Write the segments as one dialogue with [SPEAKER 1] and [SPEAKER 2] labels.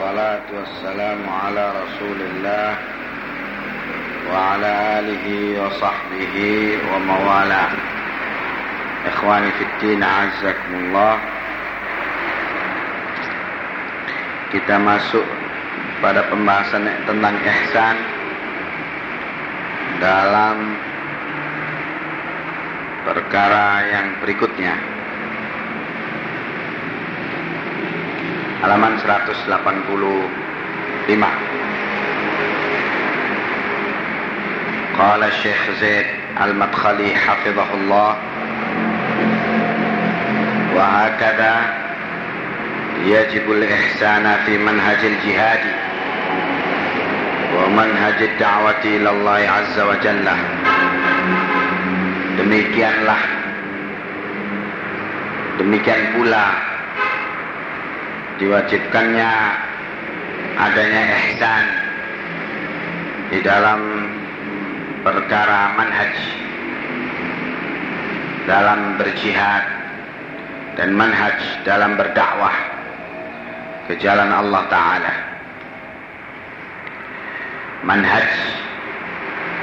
[SPEAKER 1] والصلاة والسلام على رسول الله وعلى آله وصحبه وموالاه إخواني في الدين عزكم الله Kita masuk pada pembahasan tentang ihsan dalam perkara yang berikutnya. Halaman 185. قال الشيخ زيد المدخلي حفظه الله وهكذا يجب الإحسان في منهج الجهاد ومنهج الدعوة إلى الله عز وجل demikianlah demikian pula diwajibkannya adanya ihsan di dalam perkara manhaj dalam berjihad dan manhaj dalam berdakwah ke jalan Allah Ta'ala. Manhaj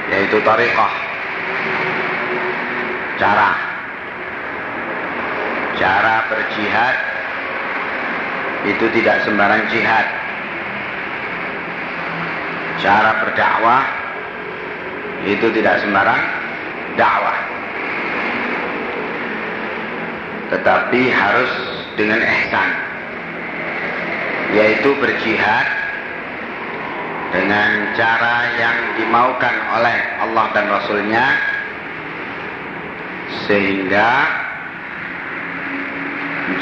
[SPEAKER 1] yaitu tariqah cara cara berjihad itu tidak sembarang jihad. Cara berdakwah itu tidak sembarang dakwah. Tetapi harus dengan ihsan yaitu berjihad dengan cara yang dimaukan oleh Allah dan Rasulnya sehingga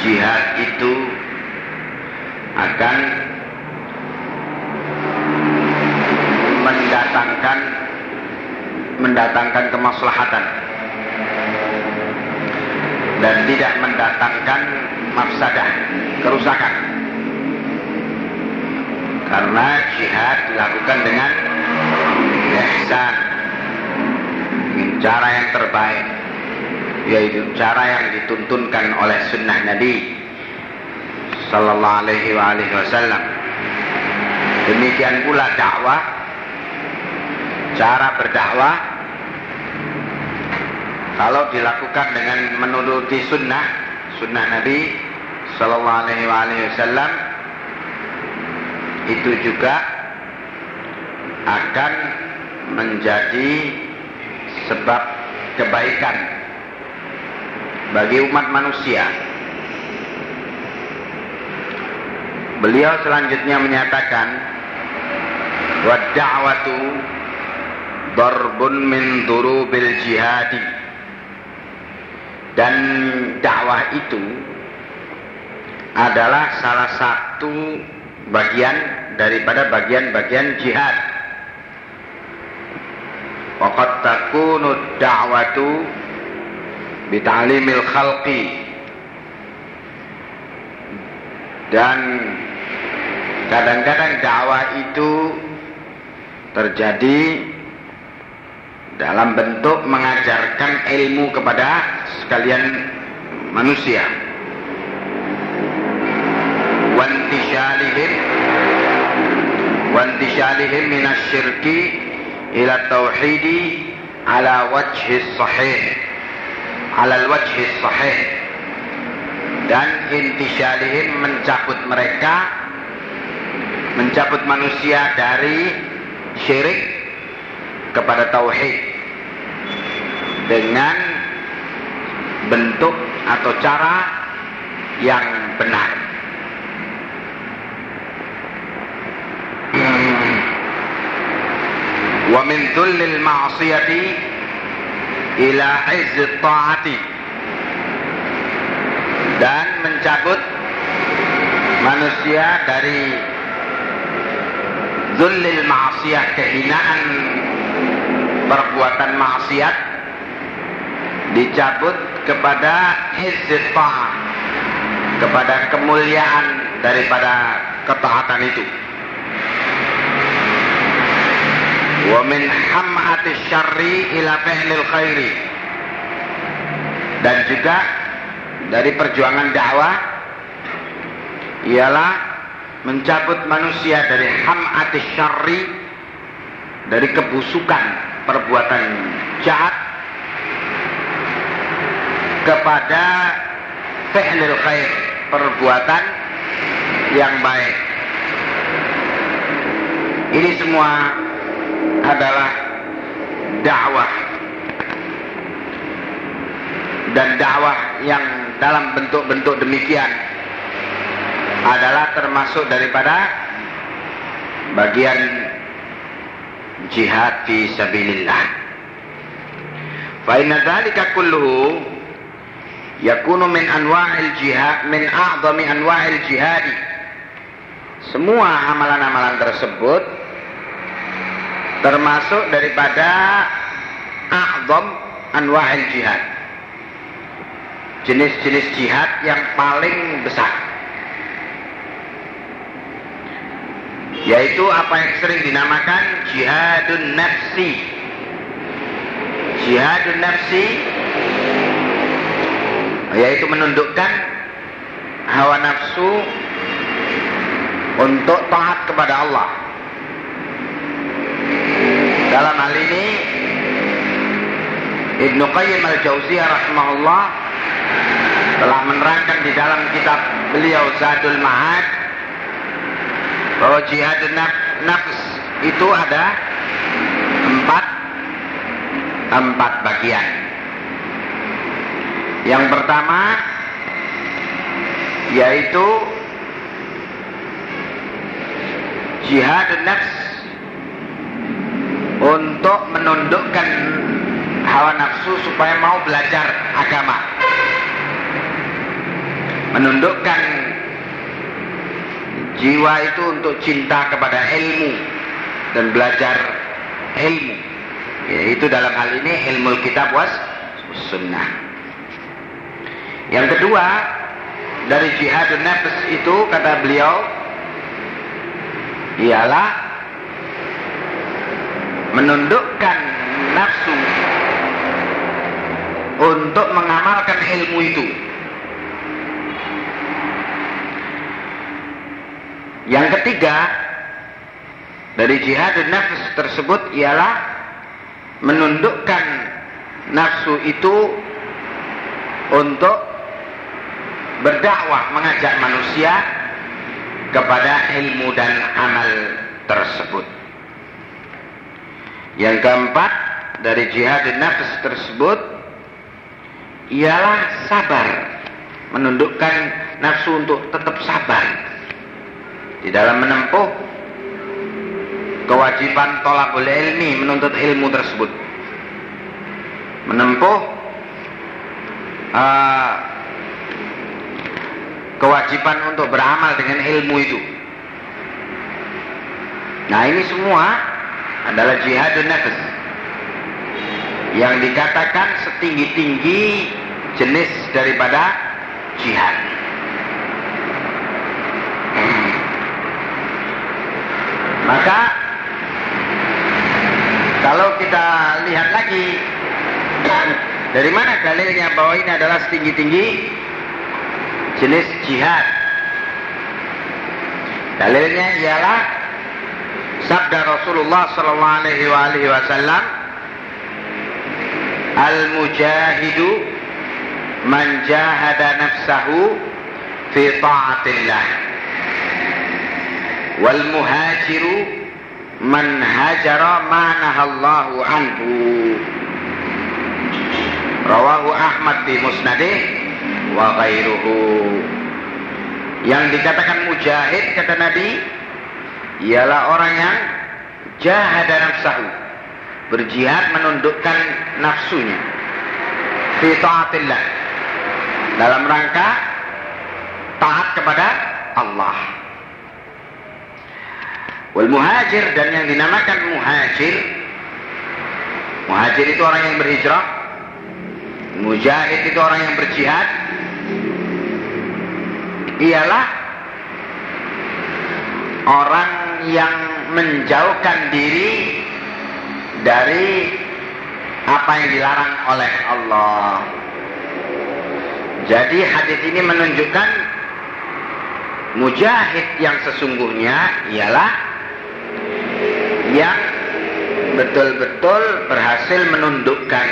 [SPEAKER 1] jihad itu akan mendatangkan mendatangkan kemaslahatan. Dan tidak mendatangkan mafsadah kerusakan. Karena jihad dilakukan dengan ihsan. Dengan cara yang terbaik yaitu cara yang dituntunkan oleh sunnah Nabi sallallahu alaihi wa alihi wasallam demikian pula dakwah cara berdakwah kalau dilakukan dengan menuruti sunnah sunnah Nabi sallallahu alaihi wa alihi wasallam itu juga akan menjadi sebab kebaikan bagi umat manusia. Beliau selanjutnya menyatakan wa da'watu darbun min durubil jihadi dan dakwah itu adalah salah satu bagian daripada bagian-bagian jihad. Waqad takunu da'watu bita'limil khalqi dan kadang-kadang dakwah itu terjadi dalam bentuk mengajarkan ilmu kepada sekalian manusia. Wantishalihim wantishalihim minasyirki ila tauhidi ala wajhi sahih ala wajhi sahih. Dan intisyalihim mencabut mereka mencabut manusia dari syirik kepada tauhid dengan bentuk atau cara yang benar. Wa min dhullil ma'siyati ila izz ta'ati. Dan mencabut manusia dari zullil ma'siyah kehinaan perbuatan maksiat dicabut kepada ta'ah kepada kemuliaan daripada ketaatan itu. Wa min hamati syarri ila fi'lil khairi. Dan juga dari perjuangan dakwah ialah mencabut manusia dari ham'ati syarri dari kebusukan perbuatan jahat kepada fi'lil khair perbuatan yang baik. Ini semua adalah dakwah. Dan dakwah yang dalam bentuk-bentuk demikian adalah termasuk daripada bagian jihad fi sabilillah. Fa inna dzalika kulluhu yakunu min anwa'il jihad min a'dhami anwa'il jihad. Semua amalan-amalan tersebut termasuk daripada a'dham anwa'il jihad. Jenis-jenis jihad yang paling besar. Yaitu apa yang sering dinamakan jihadun nafsi. Jihadun nafsi yaitu menundukkan hawa nafsu untuk taat kepada Allah. Dalam hal ini Ibnu Qayyim al-Jauziyah rahimahullah telah menerangkan di dalam kitab beliau Zadul Ma'ad bahwa jihad nafs itu ada empat empat bagian. Yang pertama yaitu jihad nafs untuk menundukkan hawa nafsu supaya mau belajar agama. Menundukkan Jiwa itu untuk cinta kepada ilmu dan belajar ilmu. Yaitu dalam hal ini ilmu kitab was sunnah. Yang kedua dari jihad nafs itu kata beliau ialah menundukkan nafsu untuk mengamalkan ilmu itu Yang ketiga dari jihad nafs tersebut ialah menundukkan nafsu itu untuk berdakwah mengajak manusia kepada ilmu dan amal tersebut. Yang keempat dari jihad nafs tersebut ialah sabar, menundukkan nafsu untuk tetap sabar di dalam menempuh kewajiban tolabul ilmi menuntut ilmu tersebut. Menempuh uh, kewajiban untuk beramal dengan ilmu itu. Nah ini semua adalah jihadun nafs yang dikatakan setinggi-tinggi jenis daripada jihad Maka kalau kita lihat lagi dari mana dalilnya bahwa ini adalah setinggi-tinggi jenis jihad. Dalilnya ialah sabda Rasulullah sallallahu alaihi wasallam Al-mujahidu man jahada nafsahu fi ta'atillah wal muhajiru man hajara ma nahallahu anhu. Rawahu Ahmad di musnadih wa ghairuhu. Yang dikatakan mujahid kata Nabi ialah orang yang jahada nafsahu berjihad menundukkan nafsunya. Fi taatillah. Dalam rangka taat kepada Allah Wal muhajir dan yang dinamakan muhajir. Muhajir itu orang yang berhijrah. Mujahid itu orang yang berjihad. Ialah Orang yang menjauhkan diri Dari Apa yang dilarang oleh Allah. Jadi hadis ini menunjukkan mujahid yang sesungguhnya ialah yang betul-betul berhasil menundukkan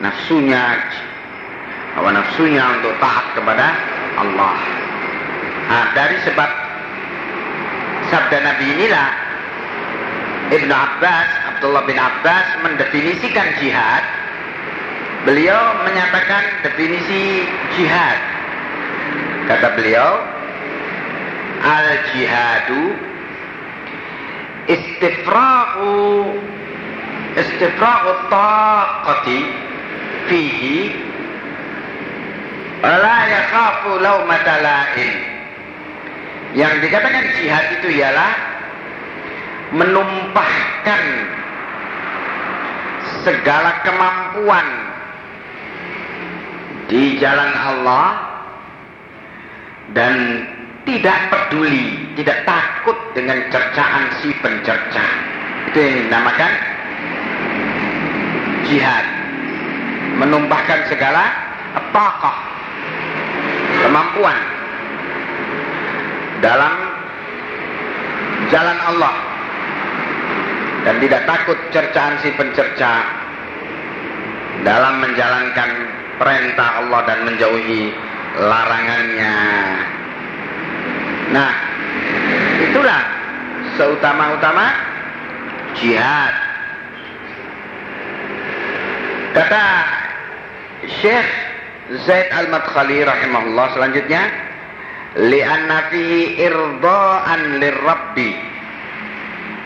[SPEAKER 1] nafsunya hawa nafsunya untuk taat kepada Allah. Nah, dari sebab sabda Nabi inilah Ibn Abbas, Abdullah bin Abbas mendefinisikan jihad. Beliau menyatakan definisi jihad. Kata beliau, al-jihadu istifra'u istifra'u taqati fihi la yakhafu laumata la'in yang dikatakan jihad itu ialah menumpahkan segala kemampuan di jalan Allah dan tidak peduli, tidak takut dengan cercaan si pencerca. Itu yang dinamakan jihad. Menumpahkan segala apakah kemampuan dalam jalan Allah dan tidak takut cercaan si pencerca dalam menjalankan perintah Allah dan menjauhi larangannya. Nah, itulah seutama-utama jihad. Kata Syekh Zaid Al-Madkhali rahimahullah selanjutnya, li'anna fihi irda'an lirrabbi.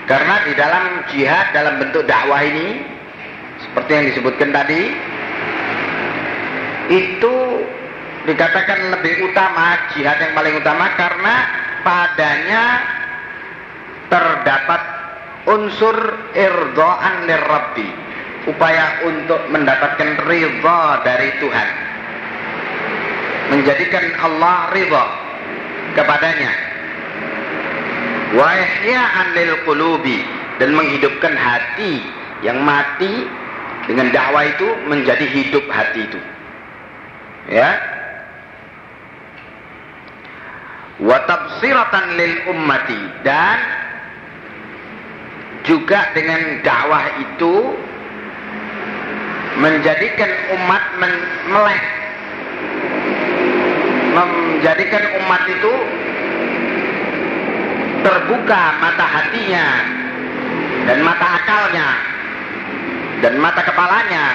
[SPEAKER 1] Karena di dalam jihad dalam bentuk dakwah ini seperti yang disebutkan tadi itu dikatakan lebih utama, jihad yang paling utama karena padanya terdapat unsur irdo'an lirrabbi upaya untuk mendapatkan ridha dari Tuhan. Menjadikan Allah ridha kepadanya. Wa ihya'an lil qulubi. Dan menghidupkan hati yang mati dengan dakwah itu menjadi hidup hati itu. Ya wa tabsiratan lil ummati. Dan juga dengan dakwah itu menjadikan umat men melek. Menjadikan umat itu terbuka mata hatinya dan mata akalnya dan mata kepalanya.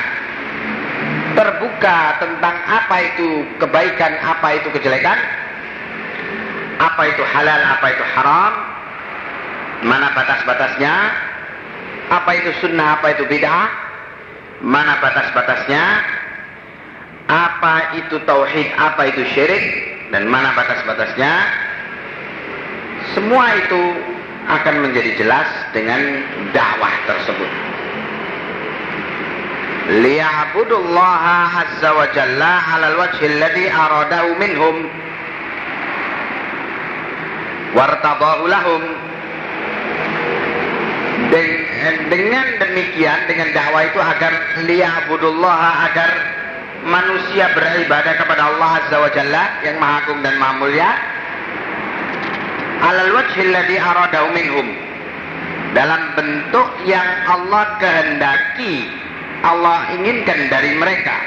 [SPEAKER 1] Terbuka tentang apa itu kebaikan, apa itu kejelekan apa itu halal, apa itu haram, mana batas-batasnya, apa itu sunnah, apa itu bid'ah, mana batas-batasnya, apa itu tauhid, apa itu syirik, dan mana batas-batasnya. Semua itu akan menjadi jelas dengan dakwah tersebut. Liya'budullaha azza wa jalla 'alal wajhi alladhi minhum wartabahu lahum. Dengan demikian dengan dakwah itu agar liya'budullah agar manusia beribadah kepada Allah Azza wa Jalla yang Maha Agung dan Maha Mulia. Alal wajhil ladzi minhum. Dalam bentuk yang Allah kehendaki Allah inginkan dari mereka.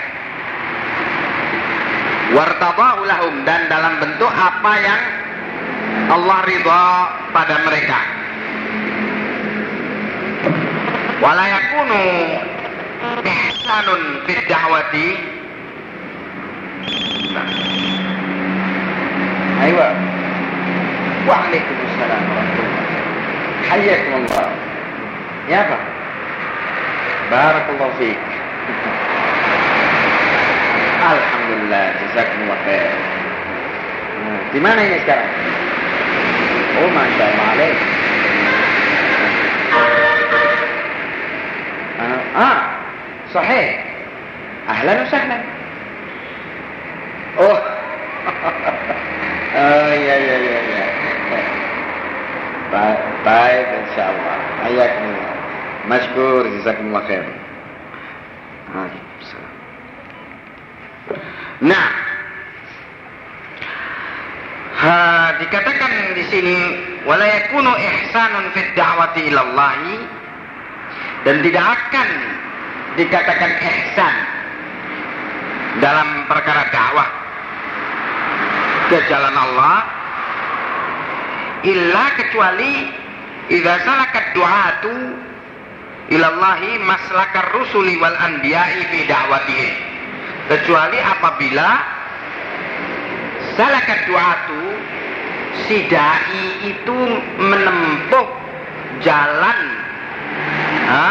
[SPEAKER 1] Wartabahu lahum dan dalam bentuk apa yang Allah ridha pada mereka. Wala yakunu ihsanun fid da'wati Aywa. Waalaikumsalam warahmatullahi Hayyakumullah. Ya Pak. Barakallahu fiik. Alhamdulillah, jazakumullah khair. Di mana ini sekarang? Oh, Masya Allah alaih. Ah, sahih. Ahlan wa sahlan. Oh. oh, iya, iya, iya, iya. Baik, baik, insyaAllah. Ayakumullah. Masykur, jazakumullah khair. Nah, Ha, dikatakan di sini wala yakunu ihsanun fid da'wati ilallahi. Dan tidak akan dikatakan ihsan dalam perkara dakwah ke jalan Allah illa kecuali idza salakat du'atu ilallahi maslakar rusuli wal anbiya'i fi da'watihim kecuali apabila salakat du'atu si dai itu menempuh jalan ha?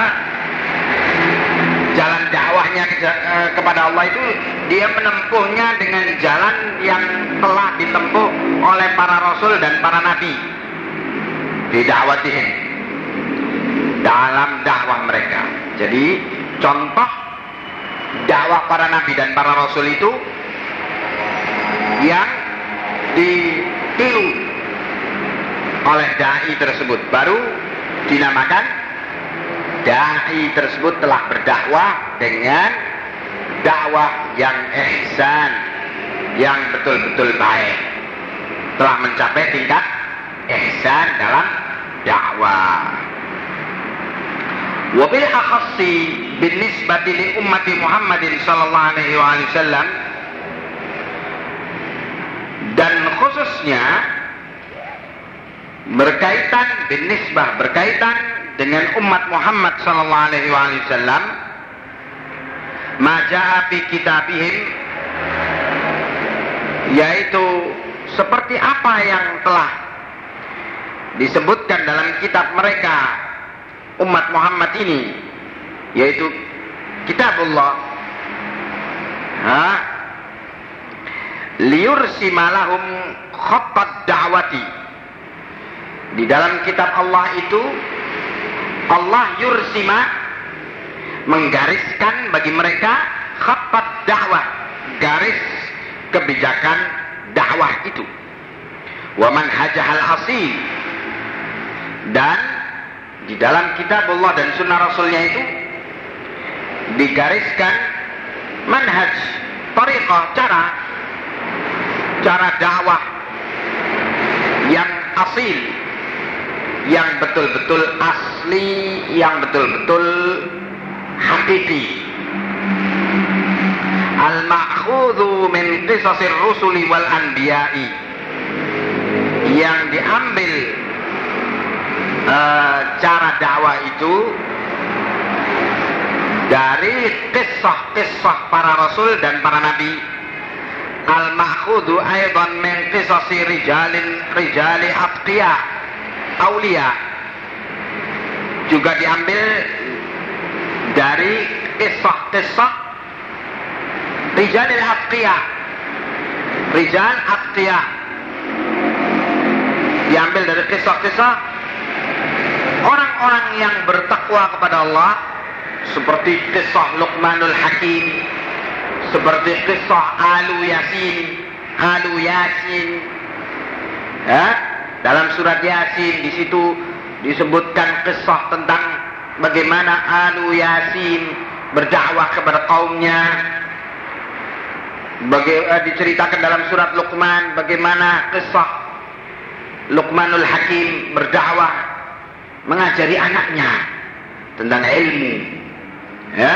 [SPEAKER 1] jalan dakwahnya ke, eh, kepada Allah itu dia menempuhnya dengan jalan yang telah ditempuh oleh para rasul dan para nabi di dakwatihim dalam dakwah mereka jadi contoh dakwah para nabi dan para rasul itu yang ditiru oleh dai tersebut baru dinamakan dai tersebut telah berdakwah dengan dakwah yang ihsan yang betul-betul baik. Telah mencapai tingkat ihsan dalam dakwah. Wabil akhassi bin nisbati li ummati Muhammadin sallallahu alaihi wasallam dan khususnya berkaitan bin nisbah berkaitan dengan umat Muhammad sallallahu alaihi wasallam majaa fi kitabihim yaitu seperti apa yang telah disebutkan dalam kitab mereka umat Muhammad ini yaitu kitabullah. Ha liursimalahum khattat da'wati. Di dalam kitab Allah itu Allah yursima menggariskan bagi mereka khattat dakwah garis kebijakan dakwah itu. Wa manhajahal asil. Dan di dalam kitab Allah dan sunnah rasulnya itu digariskan manhaj tariqah cara cara dakwah yang asil yang betul-betul asli yang betul-betul hakiki. Al-ma'khudhu min qisasir rusuli wal anbiya'i. Yang diambil uh, cara dakwah itu dari kisah-kisah para rasul dan para nabi al-ma'khudhu aidan min qisasi rijalin rijali atqiya aulia. Juga diambil dari kisah-kisah rijalil atqiya rijal atqiya diambil dari kisah-kisah orang-orang yang bertakwa kepada Allah seperti kisah Luqmanul Hakim seperti kisah Alu Yasin Alu Yasin. Ya dalam surat Yasin di situ disebutkan kisah tentang bagaimana Alu Yasin berdakwah kepada kaumnya. Baga uh, diceritakan dalam surat Luqman bagaimana kisah Luqmanul Hakim berdakwah mengajari anaknya tentang ilmu. Ya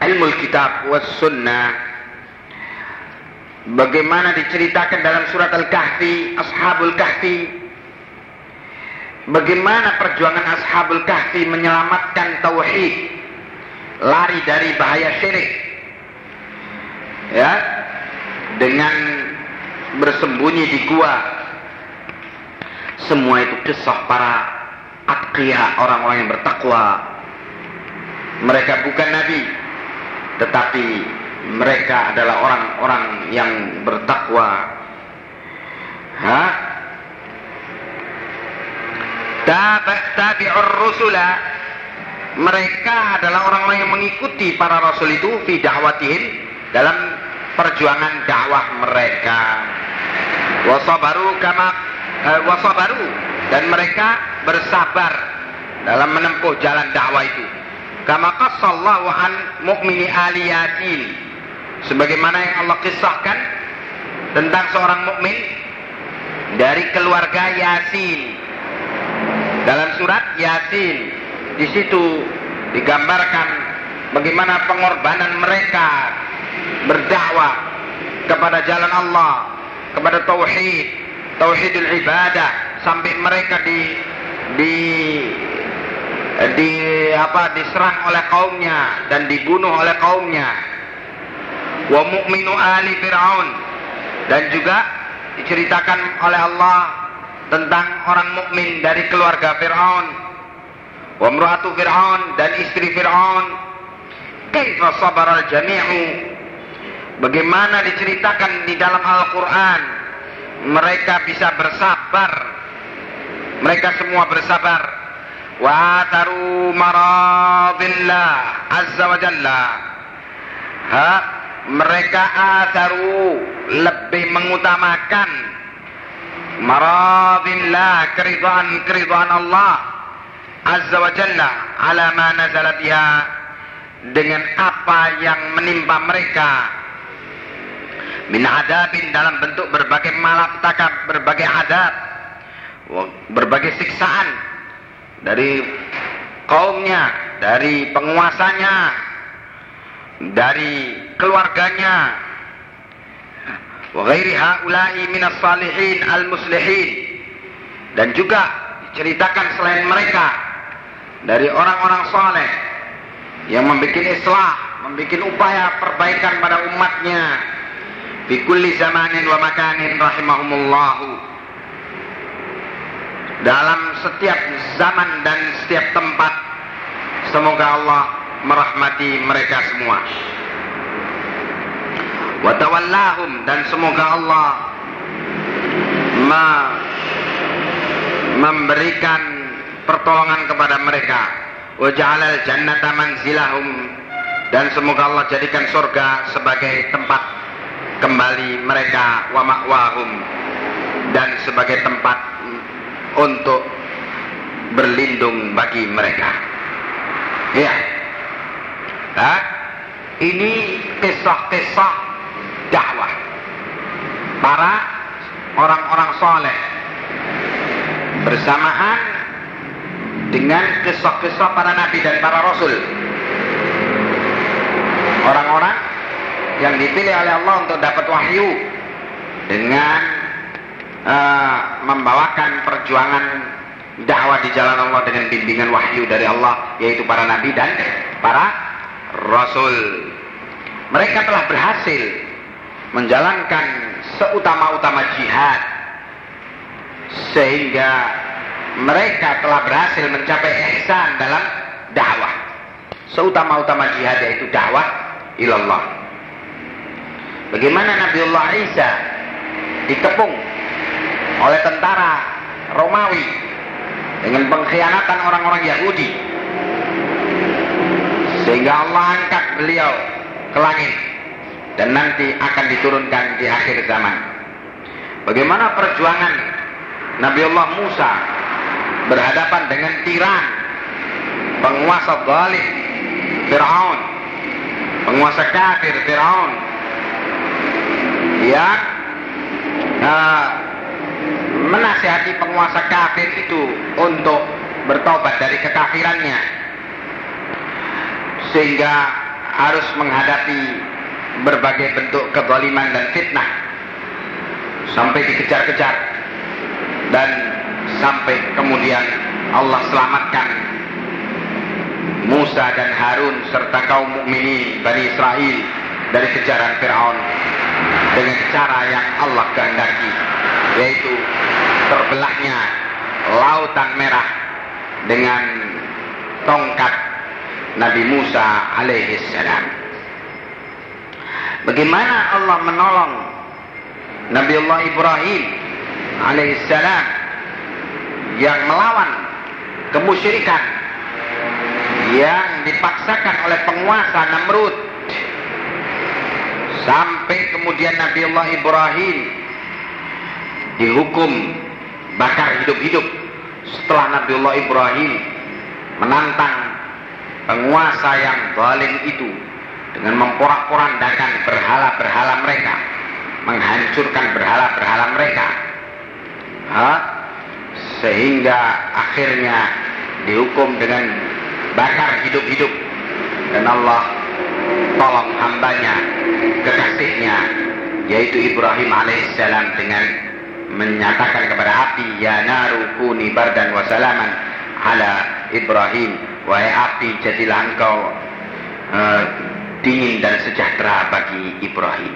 [SPEAKER 1] ilmu kitab was sunnah. Bagaimana diceritakan dalam surat Al-Kahfi Ashabul Kahfi? Bagaimana perjuangan Ashabul Kahfi menyelamatkan tauhid? Lari dari bahaya syirik. Ya dengan bersembunyi di gua. Semua itu kisah para atqiya orang-orang yang bertakwa. Mereka bukan nabi tetapi mereka adalah orang-orang yang bertakwa. Ha? Tabi'ur rusula. Mereka adalah orang-orang yang mengikuti para rasul itu fi da'watihim dalam perjuangan dakwah mereka. Wasabaru kama uh, wasabaru. Dan mereka bersabar dalam menempuh jalan dakwah itu kama qassallahu an mu'mini ali yasin sebagaimana yang Allah kisahkan tentang seorang mukmin dari keluarga Yasin. Dalam surat Yasin, di situ digambarkan bagaimana pengorbanan mereka berdakwah kepada jalan Allah, kepada tauhid, tauhidul ibadah sampai mereka di di di apa diserang oleh kaumnya dan dibunuh oleh kaumnya. Wa mu'minu ali Fir'aun dan juga diceritakan oleh Allah tentang orang mukmin dari keluarga Fir'aun. Wa mru'atu Fir'aun dan istri Fir'aun. Kaifa sabara al-jami'u? Bagaimana diceritakan di dalam Al-Qur'an mereka bisa bersabar. Mereka semua bersabar. Taru maradillah azza wa jalla. Ha, mereka ataru lebih mengutamakan maradillah keridhaan-keridhaan Allah azza wa jalla ala ma nazala biha dengan apa yang menimpa mereka min adabin dalam bentuk berbagai malapetaka, berbagai adab, berbagai siksaan dari kaumnya, dari penguasanya, dari keluarganya. Wa ghairi haula'i minas salihin al-muslihin. Dan juga diceritakan selain mereka dari orang-orang saleh yang membuat islah, membuat upaya perbaikan pada umatnya fi kulli zamanin wa makanin rahimahumullahu dalam setiap zaman dan setiap tempat semoga Allah merahmati mereka semua. Wa tawallahum dan semoga Allah memberikan pertolongan kepada mereka. Wa ja'alal jannata manzilahum dan semoga Allah jadikan surga sebagai tempat kembali mereka wa ma'wahum dan sebagai tempat untuk berlindung bagi mereka. Ya. Nah, ini kisah-kisah dakwah para orang-orang soleh bersamaan dengan kisah-kisah para nabi dan para rasul. Orang-orang yang dipilih oleh Allah untuk dapat wahyu dengan uh, membawakan perjuangan dakwah di jalan Allah dengan bimbingan wahyu dari Allah yaitu para nabi dan para rasul. Mereka telah berhasil menjalankan seutama-utama jihad sehingga mereka telah berhasil mencapai ihsan dalam dakwah. Seutama-utama jihad yaitu dakwah ilallah. Bagaimana Nabiullah Isa dikepung oleh tentara Romawi dengan pengkhianatan orang-orang Yahudi sehingga Allah angkat beliau ke langit dan nanti akan diturunkan di akhir zaman. Bagaimana perjuangan Nabiullah Musa berhadapan dengan tiran penguasa zalim Firaun, penguasa kafir Firaun yang uh, menasihati penguasa kafir itu untuk bertobat dari kekafirannya. Sehingga harus menghadapi berbagai bentuk kezaliman dan fitnah. Sampai dikejar-kejar. Dan sampai kemudian Allah selamatkan Musa dan Harun serta kaum mukminin Bani Israel dari kejaran Firaun dengan cara yang Allah kehendaki yaitu terbelahnya lautan merah dengan tongkat Nabi Musa alaihi salam. Bagaimana Allah menolong Nabi Allah Ibrahim alaihi salam yang melawan kemusyrikan yang dipaksakan oleh penguasa Namrud sampai kemudian Nabi Allah Ibrahim dihukum bakar hidup-hidup. Setelah Nabi Allah Ibrahim menantang penguasa yang zalim itu dengan memporak-porandakan berhala-berhala mereka menghancurkan berhala-berhala mereka. Ha? sehingga akhirnya dihukum dengan bakar hidup-hidup. Dan Allah tolong hambanya kekasihnya yaitu Ibrahim alaihissalam dengan menyatakan kepada api ya naru kuni bardan wa salaman ala Ibrahim. Wahai api jadilah engkau uh, dingin dan sejahtera bagi Ibrahim.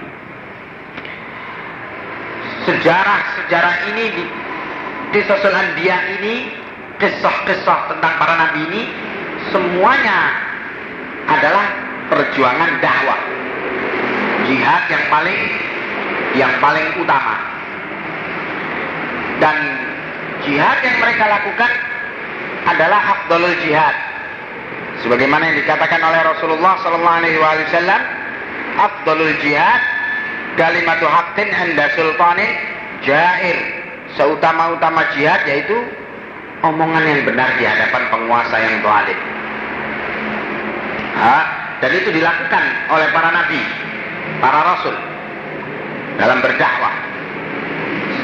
[SPEAKER 1] Sejarah-sejarah ini di kisah dia ini kisah-kisah tentang para nabi ini semuanya adalah perjuangan dakwah. Jihad yang paling yang paling utama. Dan jihad yang mereka lakukan adalah afdalul jihad. Sebagaimana yang dikatakan oleh Rasulullah sallallahu alaihi wasallam, afdalul jihad kalimatu haqqin inda sultanin jair. Seutama-utama jihad yaitu omongan yang benar di hadapan penguasa yang zalim. dan itu dilakukan oleh para nabi, para rasul dalam berdakwah.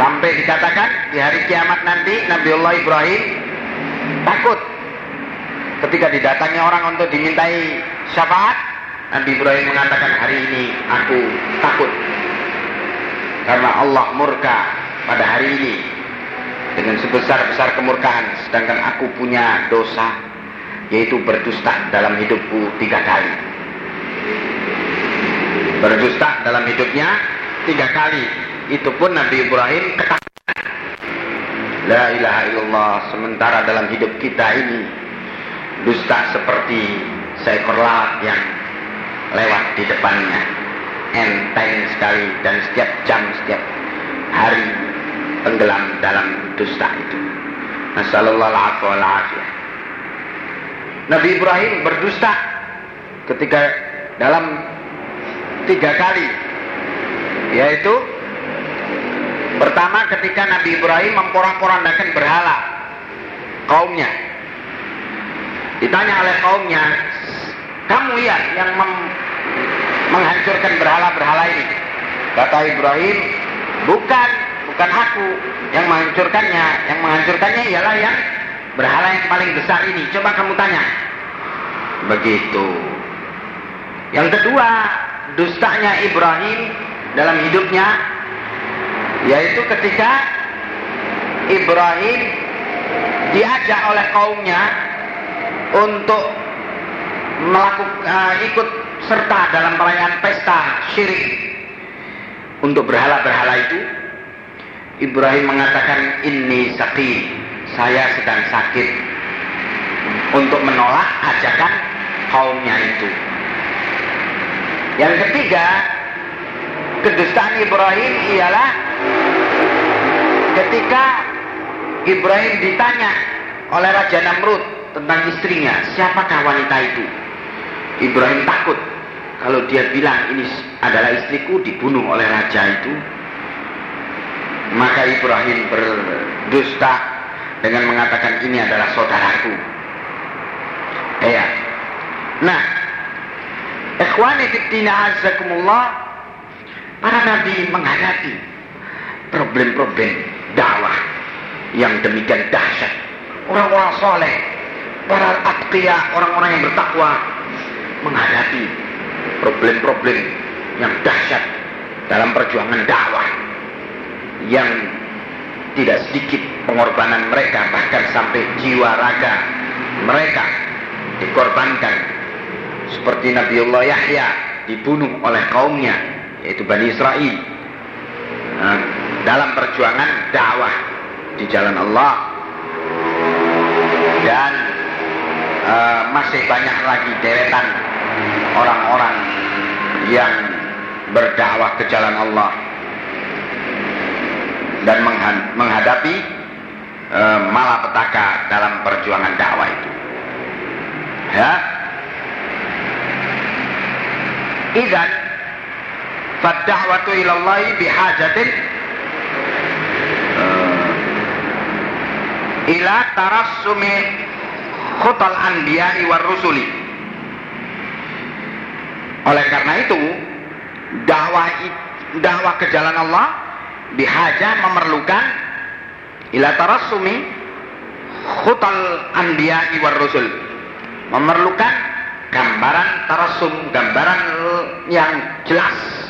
[SPEAKER 1] Sampai dikatakan di hari kiamat nanti Nabiullah Ibrahim takut ketika didatangi orang untuk dimintai syafaat. Nabi Ibrahim mengatakan hari ini aku takut karena Allah murka pada hari ini dengan sebesar-besar kemurkaan sedangkan aku punya dosa yaitu berdusta dalam hidupku tiga kali berdusta dalam hidupnya tiga kali. Itu pun Nabi Ibrahim ketakutan. La ilaha illallah. Sementara dalam hidup kita ini dusta seperti seekor lalat yang lewat di depannya. Enteng sekali dan setiap jam, setiap hari tenggelam dalam dusta itu. Nasallallahu Nabi Ibrahim berdusta ketika dalam tiga kali yaitu pertama ketika Nabi Ibrahim memporak-porandakan berhala kaumnya. Ditanya oleh kaumnya, kamu ya yang menghancurkan berhala-berhala ini? Kata Ibrahim, bukan, bukan aku yang menghancurkannya. Yang menghancurkannya ialah yang berhala yang paling besar ini. Coba kamu tanya. Begitu. Yang kedua, dustanya Ibrahim dalam hidupnya yaitu ketika Ibrahim diajak oleh kaumnya untuk melakukan uh, ikut serta dalam perayaan pesta syirik. Untuk berhala-berhala itu Ibrahim mengatakan ini sakit saya sedang sakit untuk menolak ajakan kaumnya itu. Yang ketiga kedustaan Ibrahim ialah ketika Ibrahim ditanya oleh Raja Namrud tentang istrinya, siapakah wanita itu? Ibrahim takut kalau dia bilang ini adalah istriku dibunuh oleh raja itu. Maka Ibrahim berdusta dengan mengatakan ini adalah saudaraku. Ya. Nah, ikhwani fiddina azzakumullah Para nabi menghadapi problem-problem dakwah yang demikian dahsyat. Orang-orang soleh, para atqiya, orang-orang yang bertakwa menghadapi problem-problem yang dahsyat dalam perjuangan dakwah yang tidak sedikit pengorbanan mereka bahkan sampai jiwa raga mereka dikorbankan seperti Nabiullah Yahya dibunuh oleh kaumnya yaitu Bani Israel. Nah, dalam perjuangan dakwah di jalan Allah. Dan uh, masih banyak lagi deretan orang-orang yang berdakwah ke jalan Allah. Dan menghadapi uh, malapetaka dalam perjuangan dakwah itu. Ya. Idan Fad'awatu ilallahi bihajatin ila tarassumi khutal anbiya'i war rusuli. Oleh karena itu, dakwah dakwah ke jalan Allah bihaja memerlukan ila tarassumi khutal anbiya'i war rusul. Memerlukan gambaran tarasum, gambaran yang jelas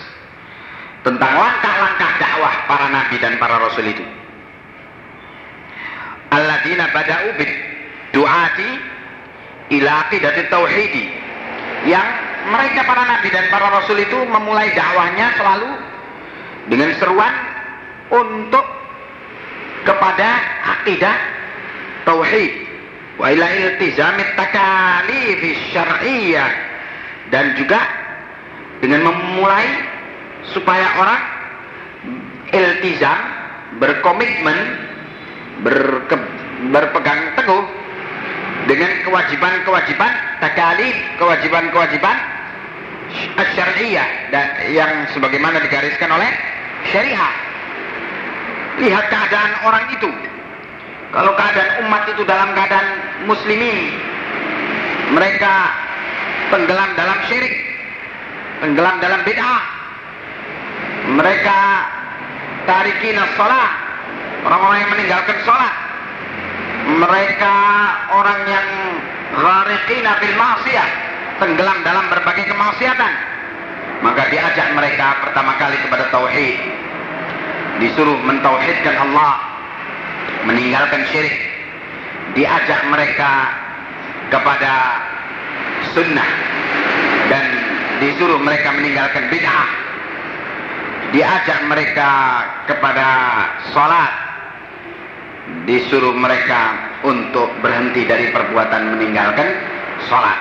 [SPEAKER 1] tentang langkah-langkah dakwah para nabi dan para rasul itu. Alladzina bada'u bid du'ati ila aqidati tauhidi. Yang mereka para nabi dan para rasul itu memulai dakwahnya selalu dengan seruan untuk kepada akidah tauhid. Wa ila iltizamit takalif syar'iyyah. Dan juga dengan memulai supaya orang iltizam berkomitmen berke, berpegang teguh dengan kewajiban-kewajiban takalif kewajiban-kewajiban syariah yang sebagaimana digariskan oleh syariah. Lihat keadaan orang itu. Kalau keadaan umat itu dalam keadaan muslimin mereka tenggelam dalam syirik tenggelam dalam bid'ah mereka tarikina sholat. Orang-orang yang meninggalkan sholat. Mereka orang yang gharikina bil maksiyah tenggelam dalam berbagai kemaksiatan. Maka diajak mereka pertama kali kepada tauhid. Disuruh mentauhidkan Allah. Meninggalkan syirik. Diajak mereka kepada sunnah. Dan disuruh mereka meninggalkan bid'ah diajak mereka kepada sholat. Disuruh mereka untuk berhenti dari perbuatan meninggalkan sholat.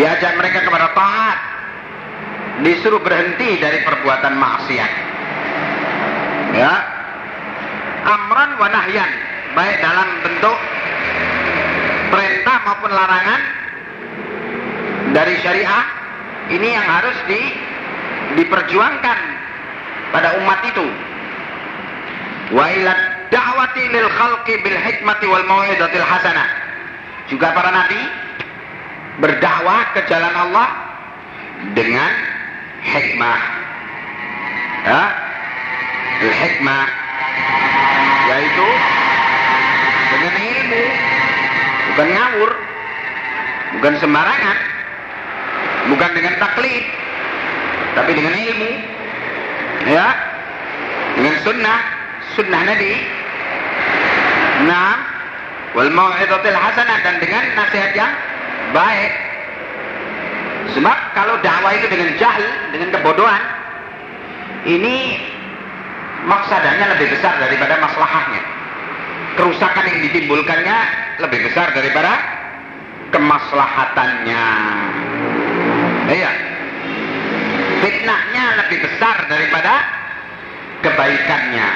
[SPEAKER 1] Diajak mereka kepada taat. Disuruh berhenti dari perbuatan maksiat. Ya. Amran wa nahyan baik dalam bentuk perintah maupun larangan dari syariah ini yang harus di diperjuangkan pada umat itu. Wa ila da'wati lil khalqi bil hikmati wal mau'izatil hasanah. Juga para nabi berdakwah ke jalan Allah dengan hikmah. Ya hikmah. Yaitu dengan ilmu bukan ngawur bukan sembarangan bukan dengan taklid tapi dengan ilmu ya. Dengan sunnah. Sunnah Nabi. Nah wal mau'izatil hasanah. Dan dengan nasihat yang baik. Sebab kalau dakwah itu dengan jahil dengan kebodohan ini maksadanya lebih besar daripada masalahnya kerusakan yang ditimbulkannya lebih besar daripada kemaslahatannya. Iya fitnahnya lebih besar daripada kebaikannya.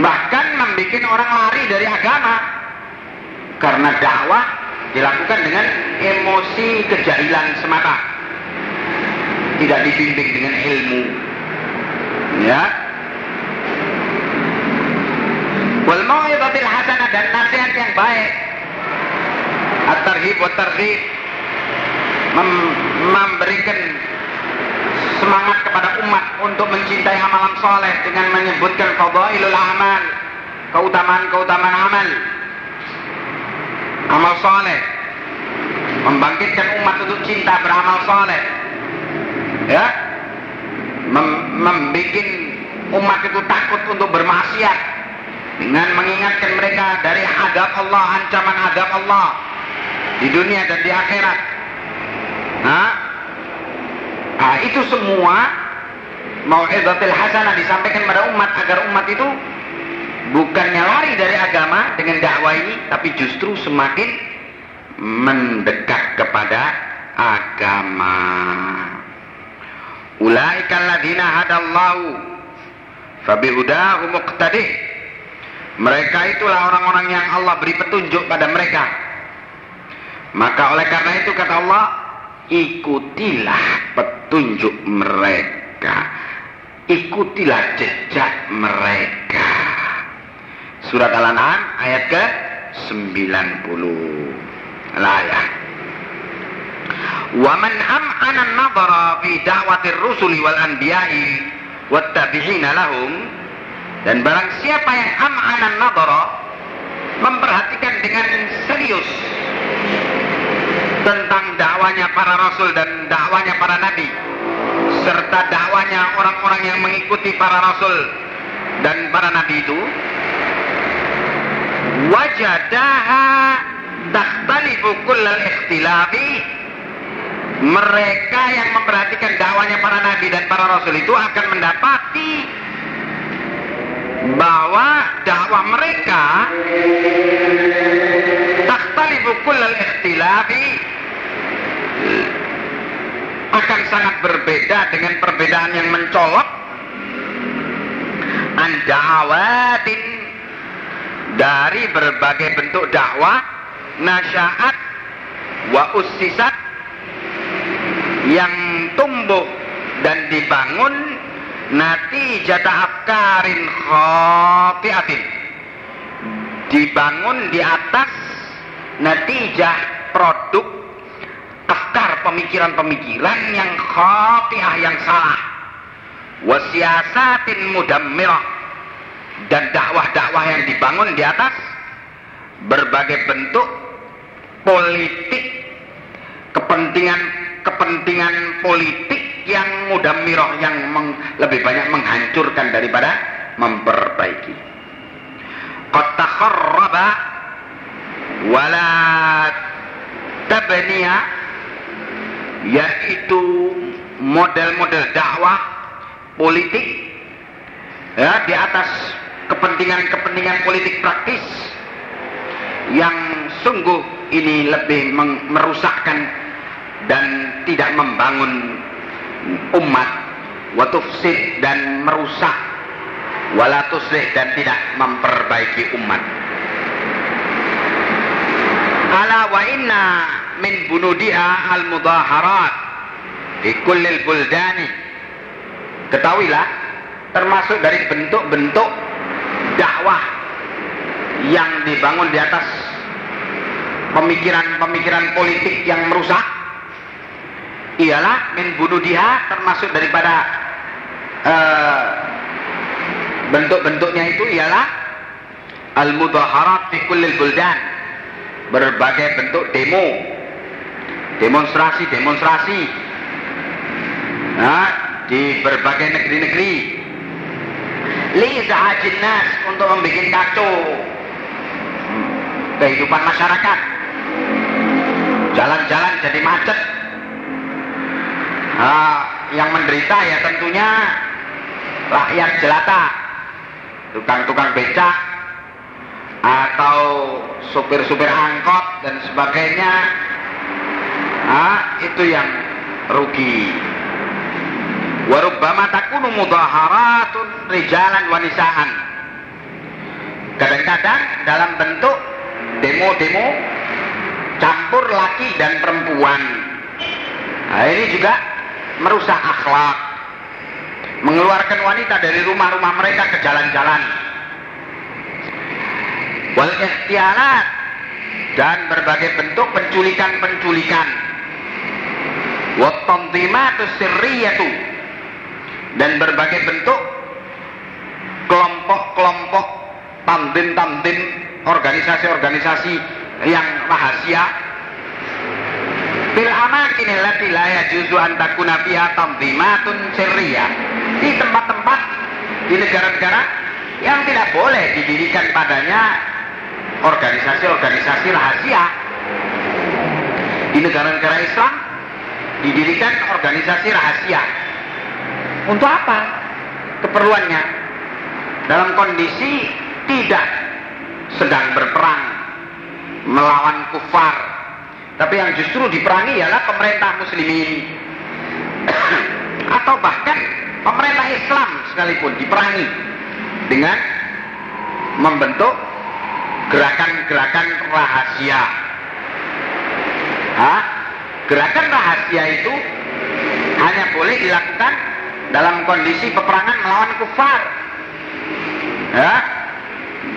[SPEAKER 1] Bahkan membuat orang lari dari agama. Karena dakwah dilakukan dengan emosi kejahilan semata. Tidak dibimbing dengan ilmu. Ya. Wal mau'izatil hasanah dan nasihat yang baik. At-tarhib wa targhib. Mem memberikan semangat kepada umat untuk mencintai amalan soleh dengan menyebutkan fadailul amal keutamaan-keutamaan amal. Amal soleh. Membangkitkan umat untuk cinta beramal soleh. Ya. Mem membuat umat itu takut untuk bermaksiat dengan mengingatkan mereka dari adab Allah ancaman adab Allah di dunia dan di akhirat. Nah, nah itu semua mau'izatil hasanah disampaikan kepada umat agar umat itu bukannya lari dari agama dengan dakwah ini tapi justru semakin mendekat kepada agama. Ulaika alladzina hadallahu fabihudahu muqtadih. Mereka itulah orang-orang yang Allah beri petunjuk pada mereka. Maka oleh karena itu kata Allah ikutilah petunjuk mereka. Ikutilah jejak mereka. Surat Al-An'am ayat ke 90 layah wa man am'ana an-nadhara fi da'watir rusuli wal anbiya'i wattabi'ina lahum. Dan barang siapa yang am'anan nadara memperhatikan dengan serius tentang dakwanya para rasul dan dakwanya para nabi serta dakwanya orang-orang yang mengikuti para rasul dan para nabi itu wajadaha takhtalifu kullal ikhtilafi. Mereka yang memperhatikan dakwanya para nabi dan para rasul itu akan mendapati bahwa dakwah mereka takhtalifu kullal ikhtilafi. Akan sangat berbeda dengan perbedaan yang mencolok. Anda'awatin dari berbagai bentuk dakwah nasya'at wa ussisat yang tumbuh dan dibangun nati jata afkarin khotiatin dibangun di atas natijah produk afkar pemikiran-pemikiran yang khotiah yang salah. Wasiasatin mudammirah dan dakwah-dakwah yang dibangun di atas berbagai bentuk politik kepentingan kepentingan politik yang mudammirah yang meng, lebih banyak menghancurkan daripada memperbaiki. Qad takharraba wala tabniya yaitu model-model dakwah politik ya di atas kepentingan-kepentingan politik praktis yang sungguh ini lebih merusakkan dan tidak membangun umat. Watufsid dan merusak. Walatuslih dan tidak memperbaiki umat ala wa inna min bunudiha al mudaharat di kullil buldani. Ketahuilah termasuk dari bentuk-bentuk dakwah yang dibangun di atas pemikiran-pemikiran politik yang merusak ialah min bunudiha termasuk daripada uh, bentuk-bentuknya itu ialah al mudaharat fi kullil buldan berbagai bentuk demo. Demonstrasi demonstrasi. Nah, di berbagai negeri-negeri. Li nas untuk membuat kacau kehidupan masyarakat. Jalan-jalan jadi macet. Nah, yang menderita ya tentunya rakyat jelata. Tukang-tukang becak atau supir-supir angkot dan sebagainya. Nah, itu yang rugi. Warubbama takunu mudaharatun rijalan wanisaan kadang-kadang dalam bentuk demo-demo campur laki dan perempuan. Nah ini juga merusak akhlak. Mengeluarkan wanita dari rumah-rumah mereka ke jalan-jalan wal ikhtialat dan berbagai bentuk penculikan-penculikan. Wa tanzimatus sirriyatu. Dan berbagai bentuk kelompok-kelompok tamdin-tamdin organisasi-organisasi yang rahasia. Fil amakin allati la yajuzu an takuna fiha tanzimatun sirriyah. Di tempat-tempat di negara-negara yang tidak boleh didirikan padanya organisasi-organisasi rahasia. Di negara-negara Islam didirikan organisasi rahasia. Untuk apa? Keperluannya. Dalam kondisi tidak sedang berperang melawan kufar. Tapi yang justru diperangi ialah pemerintah muslimin. Atau bahkan pemerintah Islam sekalipun diperangi dengan membentuk gerakan-gerakan rahasia. Hah? Gerakan rahasia itu hanya boleh dilakukan dalam kondisi peperangan melawan kufar. Ya,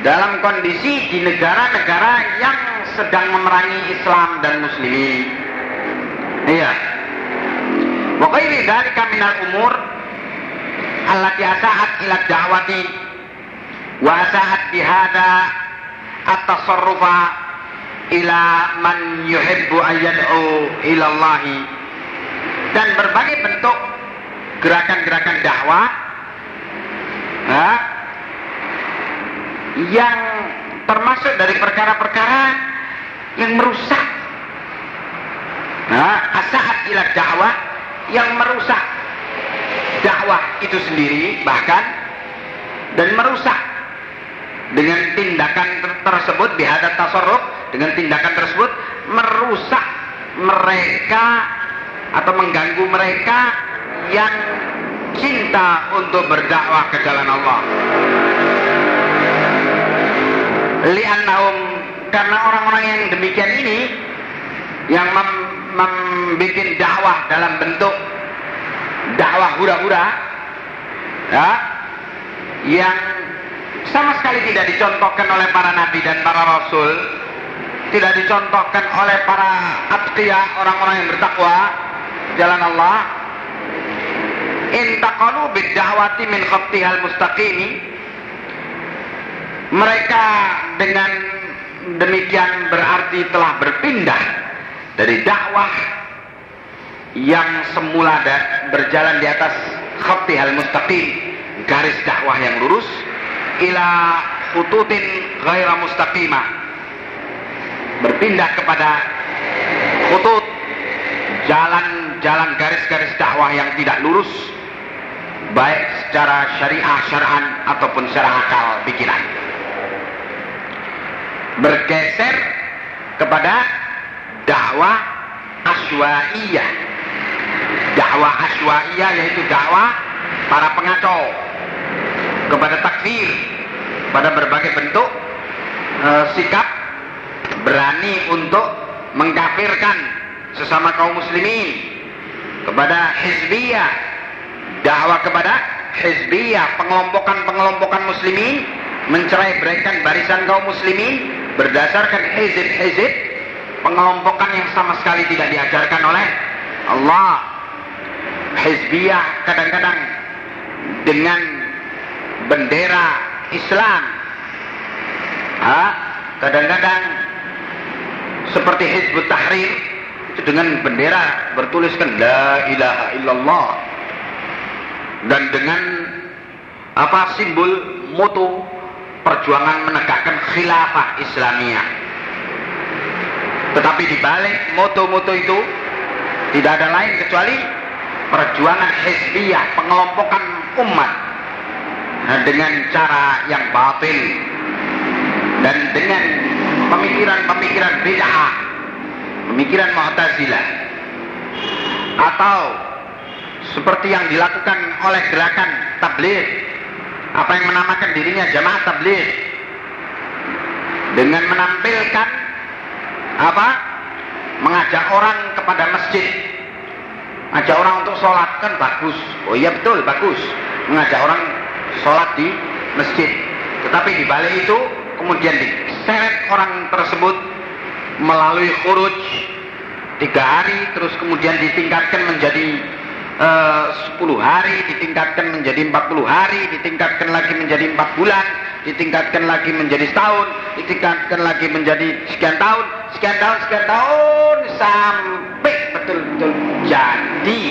[SPEAKER 1] dalam kondisi di negara-negara yang sedang memerangi Islam dan Muslimin. Iya. Wa ghairi dzalika minal umur allati asa'at ila da'wati wa sa'at bihada at-tasarrufa ila man yuhibbu an yad'u ila dan berbagai bentuk gerakan-gerakan dakwah ha, yang termasuk dari perkara-perkara yang merusak nah, asaat ila dakwah yang merusak dakwah itu sendiri bahkan dan merusak dengan tindakan tersebut bihadat tasarruf dengan tindakan tersebut merusak mereka atau mengganggu mereka yang cinta untuk berdakwah ke jalan Allah. Li'annahum karena orang-orang yang demikian ini yang membuat dakwah dalam bentuk dakwah hura-hura ya, yang sama sekali tidak dicontohkan oleh para nabi dan para rasul. Tidak dicontohkan oleh para atqiya orang-orang yang bertakwa. Jalan Allah. Intaqalu bid-da'wati min khattihal mustaqimi. Mereka dengan demikian berarti telah berpindah dari dakwah yang semula berjalan di atas khattihal mustaqim garis dakwah yang lurus ila khututin ghaira mustaqimah. Berpindah kepada khutut jalan-jalan garis-garis dakwah yang tidak lurus baik secara syariah syar'an ataupun secara akal pikiran. Bergeser kepada dakwah aswaiyah dakwah aswaiyah yaitu dakwah para pengacau kepada takfir pada berbagai bentuk e, sikap berani untuk mengkafirkan sesama kaum muslimin kepada hizbiyah dakwah kepada hizbiyah pengelompokan-pengelompokan muslimin mencerai beraikan barisan kaum muslimin berdasarkan hizib-hizib pengelompokan yang sama sekali tidak diajarkan oleh Allah. Hizbiyah kadang-kadang dengan bendera Islam. Kadang-kadang seperti Hizbut Tahrir itu dengan bendera bertuliskan La ilaha illallah. Dan dengan apa simbol moto perjuangan menegakkan khilafah Islamiyah. Tetapi di balik moto-moto itu tidak ada lain kecuali perjuangan hizbiyah, pengelompokan umat dengan cara yang batil dan dengan pemikiran-pemikiran bid'ah, pemikiran Mu'tazilah atau seperti yang dilakukan oleh gerakan tabligh apa yang menamakan dirinya jamaah tabligh dengan menampilkan apa? Mengajak orang kepada masjid. Ngajak orang untuk sholat kan bagus. Oh iya betul bagus. Mengajak orang sholat di masjid. Tetapi di balik itu kemudian diseret orang tersebut melalui khuruj tiga hari terus kemudian ditingkatkan menjadi Eh, sepuluh hari, ditingkatkan menjadi empat puluh hari, ditingkatkan lagi menjadi empat bulan, ditingkatkan lagi menjadi setahun, ditingkatkan lagi menjadi sekian tahun, sekian tahun, sekian tahun, sampai betul-betul jadi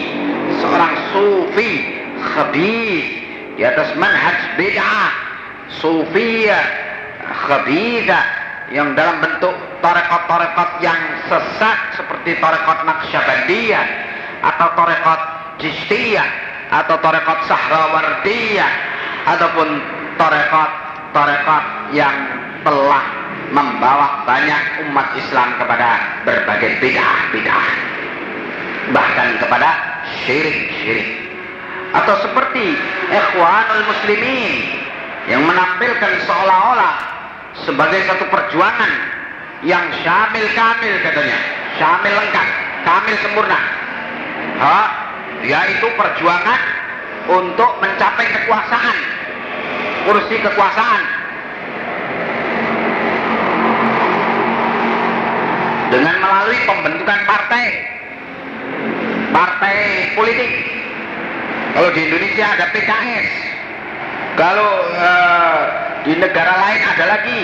[SPEAKER 1] seorang sufi khabis di atas manhaj bid'ah, sufiyah khabisa yang dalam bentuk tarekat-tarekat yang sesat seperti tarekat Naqsyabandiyah atau tarekat Jistiyah atau tarekat Sahrawardiyah ataupun tarekat-tarekat yang telah membawa banyak umat Islam kepada berbagai bid'ah-bid'ah bahkan kepada syirik-syirik atau seperti ikhwanul muslimin yang menampilkan seolah-olah sebagai satu perjuangan yang syamil kamil katanya. Syamil lengkap kamil sempurna. Ha? yaitu perjuangan untuk mencapai kekuasaan. Kursi kekuasaan. Dengan melalui pembentukan partai. Partai politik kalau di Indonesia ada PKS kalau uh, di negara lain ada lagi,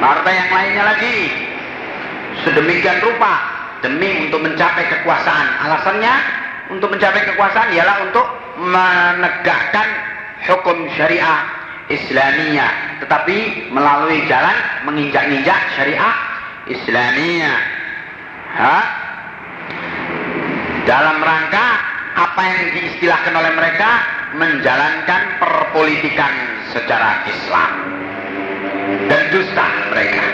[SPEAKER 1] partai yang lainnya lagi. Sedemikian rupa demi untuk mencapai kekuasaan. Alasannya untuk mencapai kekuasaan ialah untuk menegakkan hukum syariah Islamiyah, tetapi melalui jalan menginjak-injak syariah Islamiyah. Ha? Dalam rangka apa yang diistilahkan oleh mereka menjalankan perpolitikan secara Islam dan dusta mereka.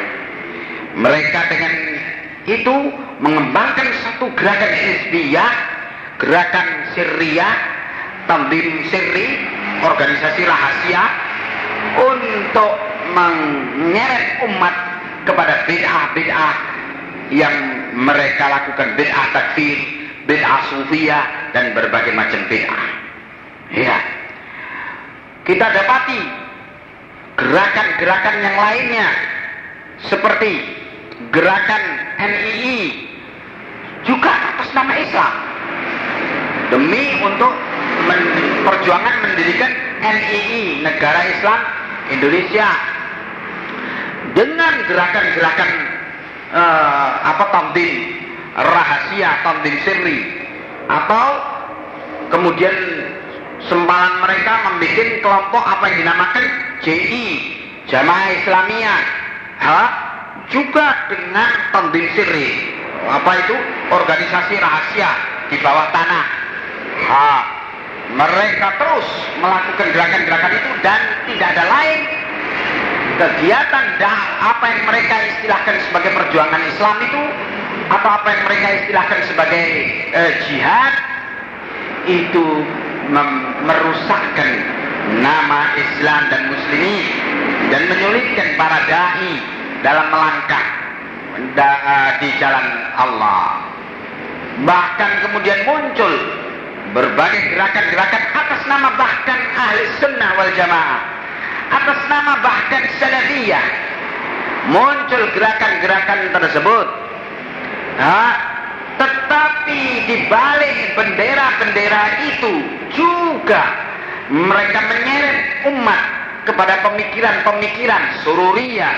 [SPEAKER 1] Mereka dengan itu mengembangkan satu gerakan hizbiyah, gerakan Syria, tambim sirri, organisasi rahasia untuk menyeret umat kepada bid'ah-bid'ah yang mereka lakukan bid'ah takfir, bid'ah sufiyah dan berbagai macam bid'ah. Ya. Kita dapati gerakan-gerakan yang lainnya seperti gerakan NII juga atas nama Islam demi untuk men perjuangan mendirikan NII Negara Islam Indonesia dengan gerakan-gerakan uh, apa tandim rahasia tandim sirri. Atau kemudian sempalan mereka membuat kelompok apa yang dinamakan JI Jamaah Islamiyah. Ha? juga dengan tandim sirri. Apa itu? Organisasi rahasia di bawah tanah. Ha? Mereka terus melakukan gerakan-gerakan itu dan tidak ada lain kegiatan dah apa yang mereka istilahkan sebagai perjuangan Islam itu atau apa yang mereka istilahkan sebagai eh, jihad itu merusakkan nama Islam dan muslimin dan menyulitkan para dai dalam melangkah da, uh, di jalan Allah. Bahkan kemudian muncul berbagai gerakan-gerakan atas nama bahkan ahli sunnah wal jamaah atas nama bahkan salafiyah muncul gerakan-gerakan tersebut tetapi di balik bendera-bendera itu juga mereka menyeret umat kepada pemikiran-pemikiran sururiyah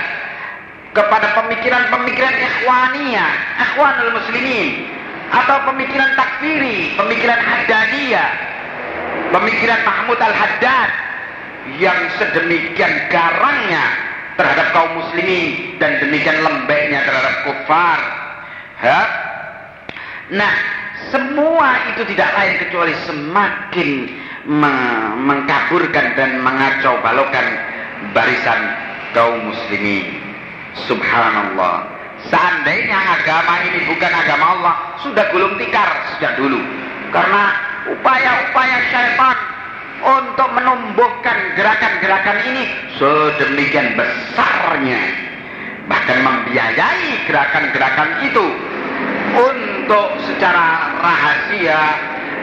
[SPEAKER 1] kepada pemikiran-pemikiran ikhwaniyah ikhwanul muslimin atau pemikiran takfiri, pemikiran Haddadiyah, pemikiran Mahmud Al-Haddad yang sedemikian garangnya terhadap kaum muslimin dan demikian lembeknya terhadap kufar. Ha? Nah, semua itu tidak lain kecuali semakin mengkaburkan dan mengacau balokan barisan kaum muslimin. Subhanallah. Seandainya agama ini bukan agama Allah, sudah gulung tikar sejak dulu. Karena upaya-upaya syaitan untuk menumbuhkan gerakan-gerakan ini sedemikian besarnya. Bahkan membiayai gerakan-gerakan itu untuk secara rahasia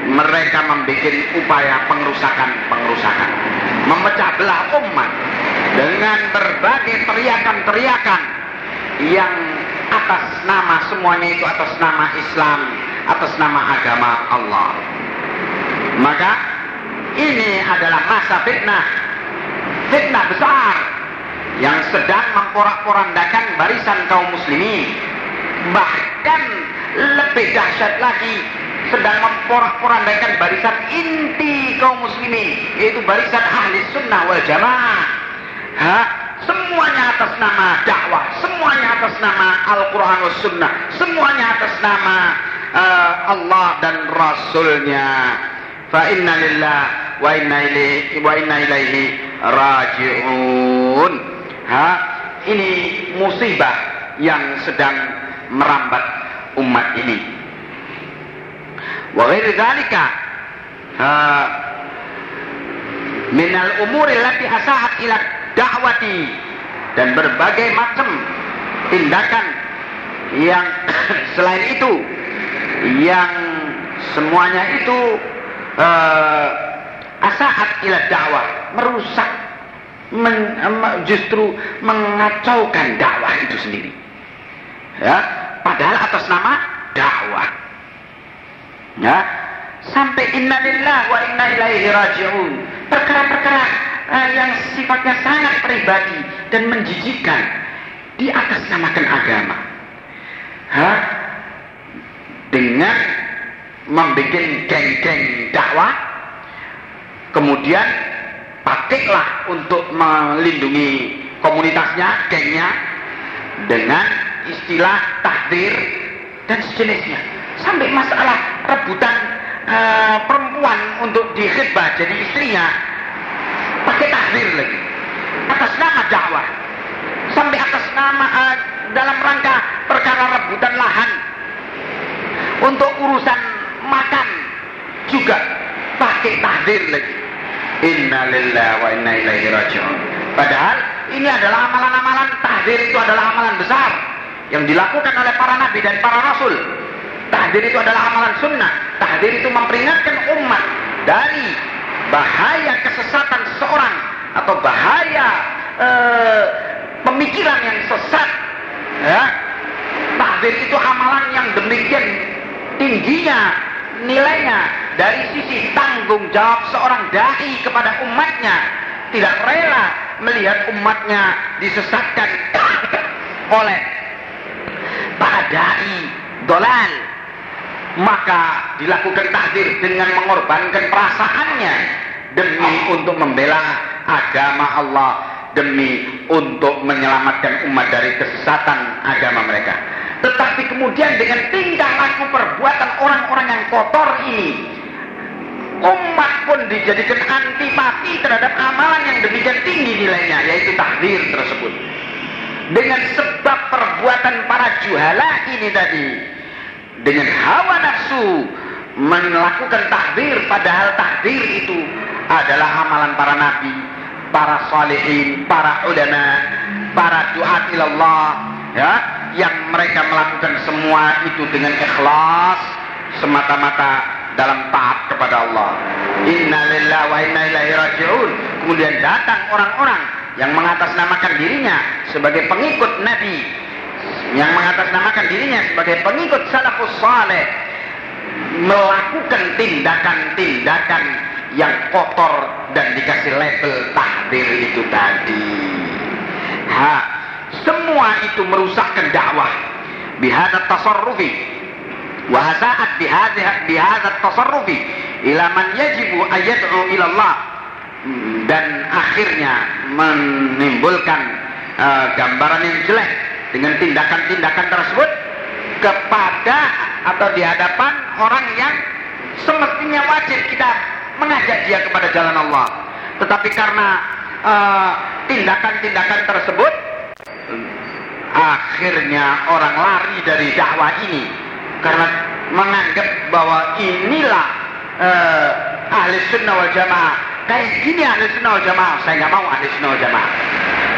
[SPEAKER 1] mereka membuat upaya pengerusakan-pengerusakan. Memecah belah umat dengan berbagai teriakan-teriakan yang atas nama semuanya itu atas nama Islam, atas nama agama Allah. Maka ini adalah masa fitnah, fitnah besar yang sedang memporak-porandakan barisan kaum muslimin. Bahkan lebih dahsyat lagi sedang memporak-porandakan barisan inti kaum muslimin yaitu barisan ahli sunnah wal jamaah. Ha? Semuanya atas nama dakwah, semuanya atas nama Al-Quran wa Sunnah, semuanya atas nama uh, Allah dan Rasulnya. Fa inna lillah wa inna ilaihi wa inna ilaihi raji'un. Ha? Ini musibah yang sedang merambat umat ini. Wa ghairi dzalika minal umuri allati asa'at ila dakwati dan berbagai macam tindakan yang selain itu yang semuanya itu uh, asaat ila dakwah merusak men, justru mengacaukan dakwah itu sendiri ya padahal atas nama dakwah ya sampai innalillah wa inna ilaihi rajiun perkara-perkara uh, yang sifatnya sangat pribadi dan menjijikan di atas namakan agama. Ha? Dengan membuat geng-geng dakwah, kemudian pakailah untuk melindungi komunitasnya, gengnya, dengan istilah takdir dan sejenisnya. Sampai masalah rebutan uh, perempuan untuk dikhidbah jadi istrinya pakai takdir lagi. Atas nama dakwah. Sampai atas nama uh, dalam rangka perkara rebutan lahan. Untuk urusan makan juga pakai takdir lagi Inna lillahi wa inna ilaihi raji'un. Padahal ini adalah amalan-amalan tahdir itu adalah amalan besar yang dilakukan oleh para nabi dan para rasul. Tahdir itu adalah amalan sunnah. Tahdir itu memperingatkan umat dari bahaya kesesatan seseorang atau bahaya eh, pemikiran yang sesat ya. Tahdir itu amalan yang demikian tingginya nilainya dari sisi tanggung jawab seorang dai kepada umatnya tidak rela melihat umatnya disesatkan oleh para dai dolal. Maka dilakukan takdir dengan mengorbankan perasaannya demi untuk membela agama Allah demi untuk menyelamatkan umat dari kesesatan agama mereka. Tetapi kemudian dengan tingkah laku perbuatan orang-orang yang kotor ini umat pun dijadikan antipati terhadap amalan yang demikian tinggi nilainya yaitu takdir tersebut. Dengan sebab perbuatan para juhala ini tadi dengan hawa nafsu melakukan takdir padahal takdir itu adalah amalan para nabi para salihin para ulama para duat ilallah ya yang mereka melakukan semua itu dengan ikhlas semata-mata dalam taat kepada Allah. Inna lillahi wa inna ilaihi raji'un. Kemudian datang orang-orang yang mengatasnamakan dirinya sebagai pengikut Nabi yang mengatasnamakan dirinya sebagai pengikut salafus saleh melakukan tindakan-tindakan yang kotor dan dikasih label tahdir itu tadi. Ha, semua itu merusakkan dakwah. Bihada tasarrufi wa hasa'at bihadha bihadha tasarrufi yajibu ayad'u ila Allah dan akhirnya menimbulkan uh, gambaran yang jelek dengan tindakan-tindakan tersebut kepada atau di hadapan orang yang semestinya wajib kita mengajak dia kepada jalan Allah. Tetapi karena eh, tindakan-tindakan uh, tersebut akhirnya orang lari dari dakwah ini. Karena menganggap bahwa inilah uh, ahli sunnah wal jamaah. Kayak gini ahli sunnah wal jamaah saya nggak mau ahli sunnah wal jamaah.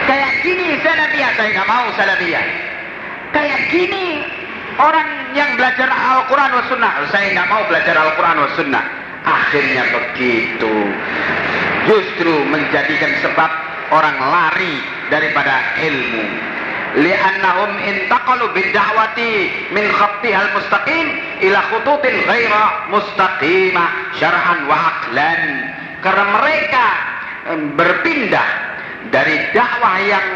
[SPEAKER 1] Kayak gini salafiyah saya nggak mau salafiyah. Kayak gini orang yang belajar Al-Quran wa sunnah saya nggak mau belajar Al-Quran wa sunnah akhirnya begitu. Justru menjadikan sebab orang lari daripada ilmu. Li'annahum intaqalu bid'awati min khattihal mustaqim ila khututin ghaira mustaqimah syar'an wa aqlan. Karena mereka berpindah dari dakwah yang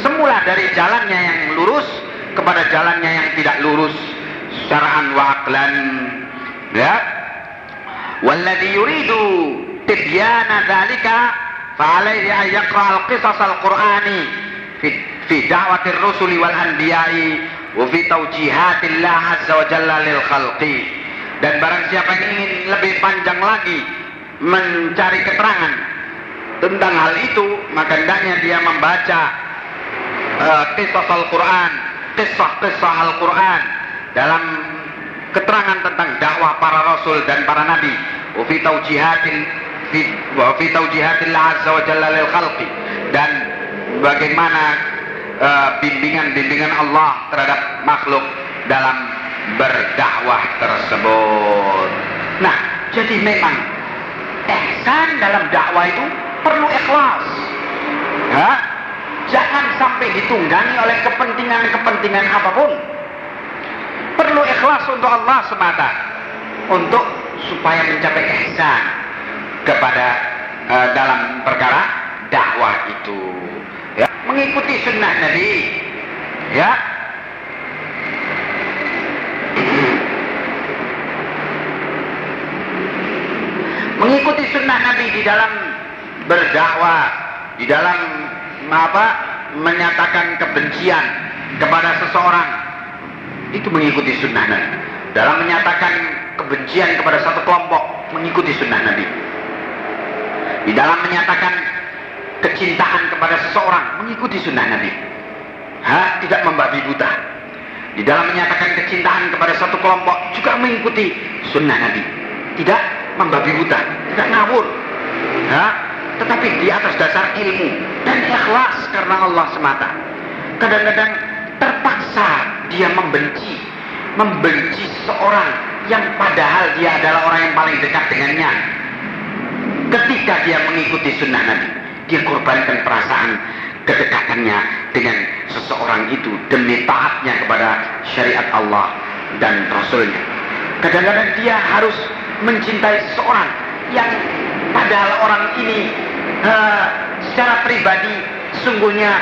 [SPEAKER 1] semula dari jalannya yang lurus kepada jalannya yang tidak lurus. Syar'an wa aqlan. Ya والذي يريد تبيان ذلك فعليه أن يقرأ القصص القرآني في في دعوة الرسل والأنبياء وفي توجيهات الله عز وجل للخلق dan barang siapa yang ingin lebih panjang lagi mencari keterangan tentang hal itu maka hendaknya dia membaca uh, kisah Al-Quran kisah-kisah Al-Quran dalam keterangan tentang dakwah para rasul dan para nabi wa fi taujihatin fi wa fi taujihatil azza wa jalla lil khalqi dan bagaimana uh, bimbingan-bimbingan Allah terhadap makhluk dalam berdakwah tersebut. Nah, jadi memang ihsan dalam dakwah itu perlu ikhlas. Ya? Jangan sampai ditunggangi oleh kepentingan-kepentingan apa pun perlu ikhlas untuk Allah semata untuk supaya mencapai ihsan kepada uh, dalam perkara dakwah itu. Ya, mengikuti sunnah Nabi. Ya. mengikuti sunnah Nabi di dalam berdakwah, di dalam apa menyatakan kebencian kepada seseorang itu mengikuti sunnah Nabi. Dalam menyatakan kebencian kepada satu kelompok mengikuti sunnah Nabi. Di dalam menyatakan kecintaan kepada seseorang mengikuti sunnah Nabi. Ha, tidak membabi buta. Di dalam menyatakan kecintaan kepada satu kelompok juga mengikuti sunnah Nabi. Tidak membabi buta, tidak ngawur. Ha, tetapi di atas dasar ilmu dan ikhlas karena Allah semata. Kadang-kadang terpaksa dia membenci, membenci seorang yang padahal dia adalah orang yang paling dekat dengannya. Ketika dia mengikuti sunnah Nabi, dia korbankan perasaan kedekatannya dengan seseorang itu demi taatnya kepada syariat Allah dan Rasulnya. Kadang-kadang dia harus mencintai seseorang yang padahal orang ini uh, secara pribadi sungguhnya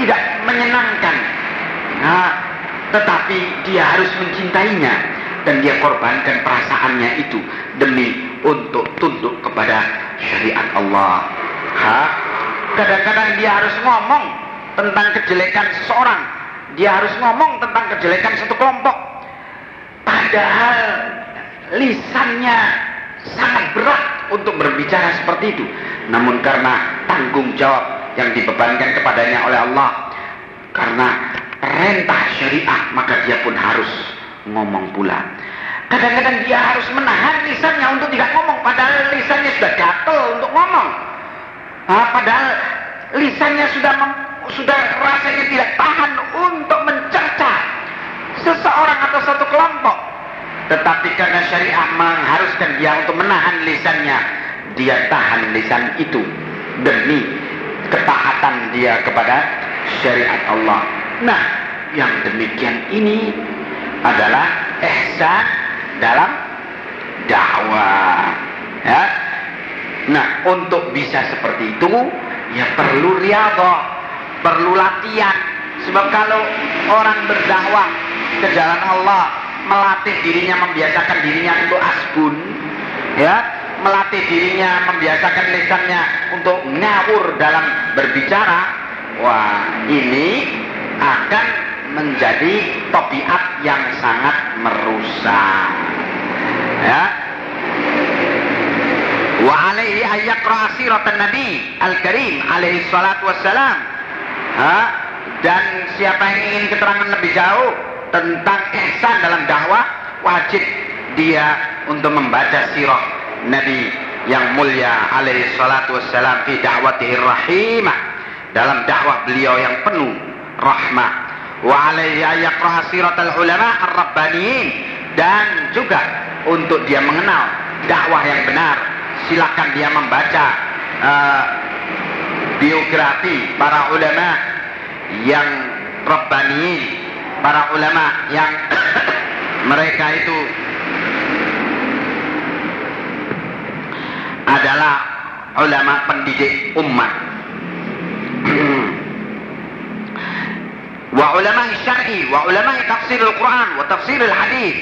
[SPEAKER 1] tidak menyenangkan. Nah, tetapi dia harus mencintainya dan dia korbankan perasaannya itu demi untuk tunduk kepada syariat Allah. Kadang-kadang dia harus ngomong tentang kejelekan seseorang. Dia harus ngomong tentang kejelekan satu kelompok. Padahal lisannya sangat berat untuk berbicara seperti itu. Namun karena tanggung jawab yang dibebankan kepadanya oleh Allah, karena perintah syariah, maka dia pun harus ngomong pula. Kadang-kadang dia harus menahan lisannya untuk tidak ngomong, padahal lisannya sudah gatel untuk ngomong. Nah, padahal lisannya sudah mem, sudah rasanya tidak tahan untuk mencerca seseorang atau satu kelompok. Tetapi karena syariah mengharuskan dia untuk menahan lisannya, dia tahan lisan itu demi ketaatan dia kepada syariat Allah. Nah, yang demikian ini adalah ihsan dalam dakwah. Ya. Nah, untuk bisa seperti itu ya perlu riyadhah, perlu latihan. Sebab kalau orang berdakwah ke jalan Allah melatih dirinya membiasakan dirinya untuk asbun ya melatih dirinya membiasakan lisannya untuk ngawur dalam berbicara wah ini akan menjadi topiat yang sangat merusak. Ya. Wa alaihi ayyaqra siratan nabi al-karim alaihi salatu wassalam. Ha? dan siapa yang ingin keterangan lebih jauh tentang ihsan dalam dakwah wajib dia untuk membaca sirah Nabi yang mulia alaihi salatu wassalam fi da'watihi rahimah. Dalam dakwah beliau yang penuh rahmah. Wa alaihi ayaqra siratal ulama ar-rabbaniyin. Dan juga untuk dia mengenal dakwah yang benar silakan dia membaca uh, biografi para ulama yang rabbaniyin para ulama yang mereka itu adalah ulama pendidik umat wa ulama syar'i wa ulama tafsir al-Quran tafsir al-hadis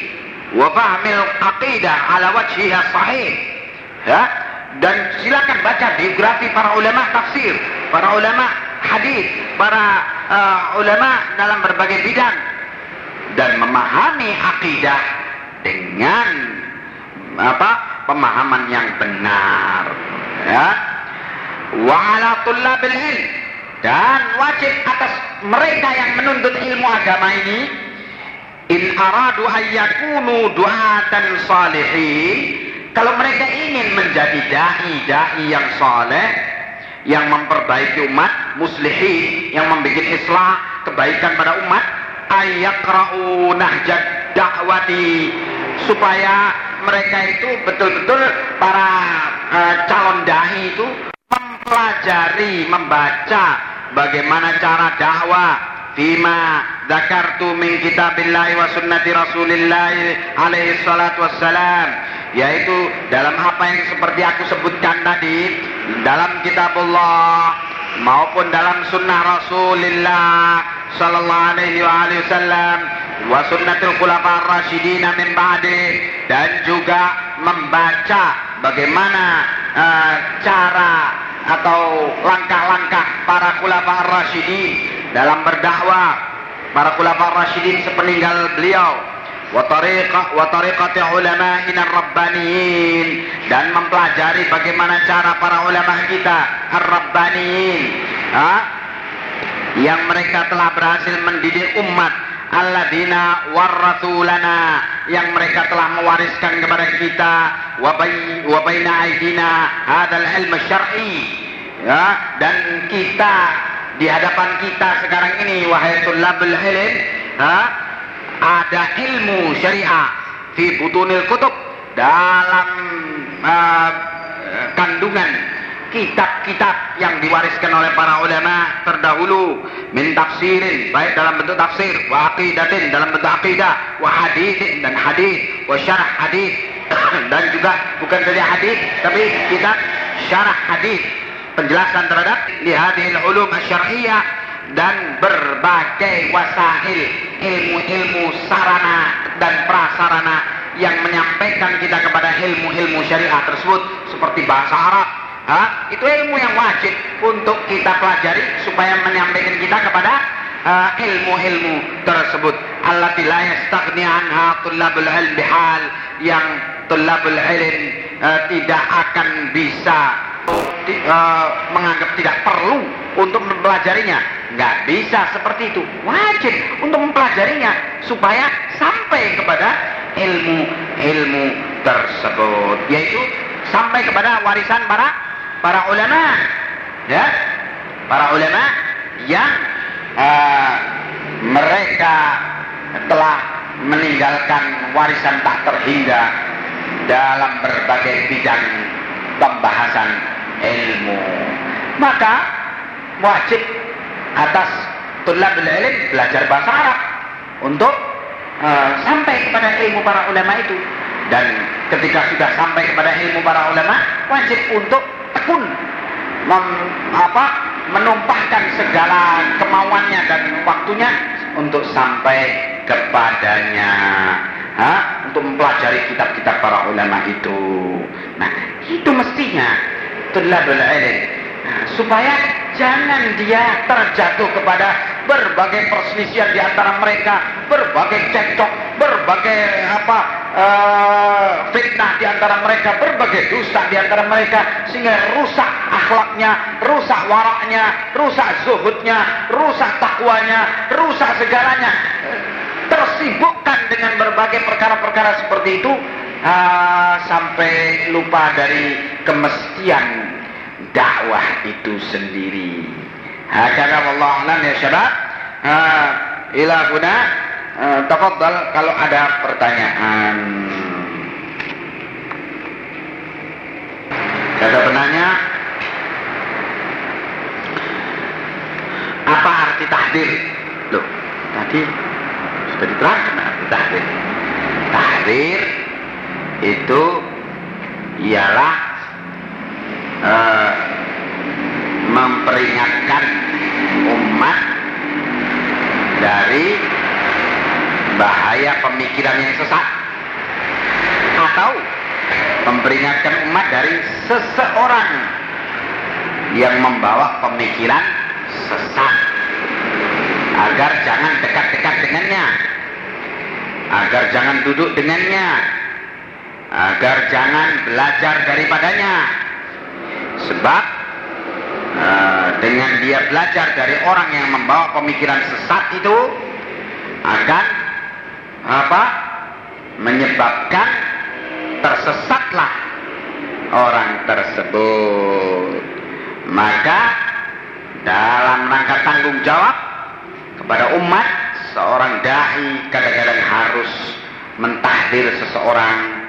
[SPEAKER 1] wa fahmil aqidah ala wajhiha sahih. Ya? Dan silakan baca biografi para ulama tafsir para ulama hadis para uh, ulama dalam berbagai bidang. Dan memahami akidah dengan apa pemahaman yang benar. Ya? Wa ala tullabil ilm dan wajib atas mereka yang menuntut ilmu agama ini in aradu ayyakunu du'atan salihin kalau mereka ingin menjadi dai-dai yang saleh yang memperbaiki umat muslihin yang membuat islah kebaikan pada umat ayakra'u nahjad dakwati supaya mereka itu betul-betul para uh, calon dahi itu mempelajari, membaca bagaimana cara dakwah. Fima zakartu min kitabillahi wa sunnati rasulillahi alaihi salatu wassalam. Yaitu dalam apa yang seperti aku sebutkan tadi dalam kitabullah maupun dalam sunnah Rasulullah sallallahu alaihi wasallam wa sunnatul khulafa rasyidin min ba'di dan juga membaca bagaimana uh, cara atau langkah-langkah para khulafa rasyidin dalam berdakwah. Para khulafa rasyidin sepeninggal beliau. Wa tariqah wa tariqati ulama'ina rabbaniyin dan mempelajari bagaimana cara para ulama kita ar-rabbaniyin. Ha? yang mereka telah berhasil mendidik umat alladzina warrasulana yang mereka telah mewariskan kepada kita wa baina aidina hadzal ilmu syar'i. Ya dan kita di hadapan kita sekarang ini wahai tulabul ilm ha ada ilmu syariah fi butunil kutub dalam uh, kandungan kitab-kitab yang diwariskan oleh para ulama terdahulu min tafsirin baik dalam bentuk tafsir wa aqidatin dalam bentuk aqidah wa hadithin dan hadis wa syarah hadis dan juga bukan saja hadis tapi kitab syarah hadis penjelasan terhadap li hadhil ulum syar'iyyah dan berbagai wasail ilmu-ilmu sarana dan prasarana yang menyampaikan kita kepada ilmu-ilmu syariah tersebut seperti bahasa Arab ha? itu ilmu yang wajib untuk kita pelajari supaya menyampaikan kita kepada ilmu-ilmu uh, tersebut allati la yastaghni anha tullabul ilm bihal yang tullabul ilm uh, tidak akan bisa uh, menganggap tidak perlu untuk mempelajarinya. Nggak bisa seperti itu. Wajib untuk mempelajarinya supaya sampai kepada ilmu-ilmu tersebut, yaitu sampai kepada warisan para para ulama, ya, para ulama yang uh, mereka telah meninggalkan warisan tak terhingga dalam berbagai bidang pembahasan ilmu. Maka wajib atas tulabul ilm belajar bahasa Arab untuk uh, sampai kepada ilmu para ulama itu. Dan ketika sudah sampai kepada ilmu para ulama, wajib untuk tekun mem, apa, menumpahkan segala kemauannya dan waktunya untuk sampai kepadanya. Ha? Untuk mempelajari kitab-kitab para ulama itu. Nah, itu mestinya ilm nah, supaya jangan dia terjatuh kepada berbagai perselisihan di antara mereka, berbagai cekcok, berbagai apa uh, fitnah di antara mereka, berbagai dusta di antara mereka sehingga rusak akhlaknya, rusak waraknya, rusak zuhudnya, rusak takwanya, rusak segalanya. Tersibukkan dengan berbagai perkara-perkara seperti itu uh, sampai lupa dari kemestian dakwah itu sendiri. Hakana Allah alam ya syabab. Ila kuna uh, tafadhal kalau ada pertanyaan. Ada penanya apa arti tahdir? Loh, tadi sudah diterangkan arti tahdir. Tahdir itu ialah memperingatkan umat dari bahaya pemikiran yang sesat atau memperingatkan umat dari seseorang yang membawa pemikiran sesat. Agar jangan dekat-dekat dengannya. Agar jangan duduk dengannya. Agar jangan belajar daripadanya. Sebab uh, dengan dia belajar dari orang yang membawa pemikiran sesat itu akan apa menyebabkan tersesatlah orang tersebut. Maka dalam rangka tanggung jawab kepada umat seorang dahi kadang-kadang harus mentahdir seseorang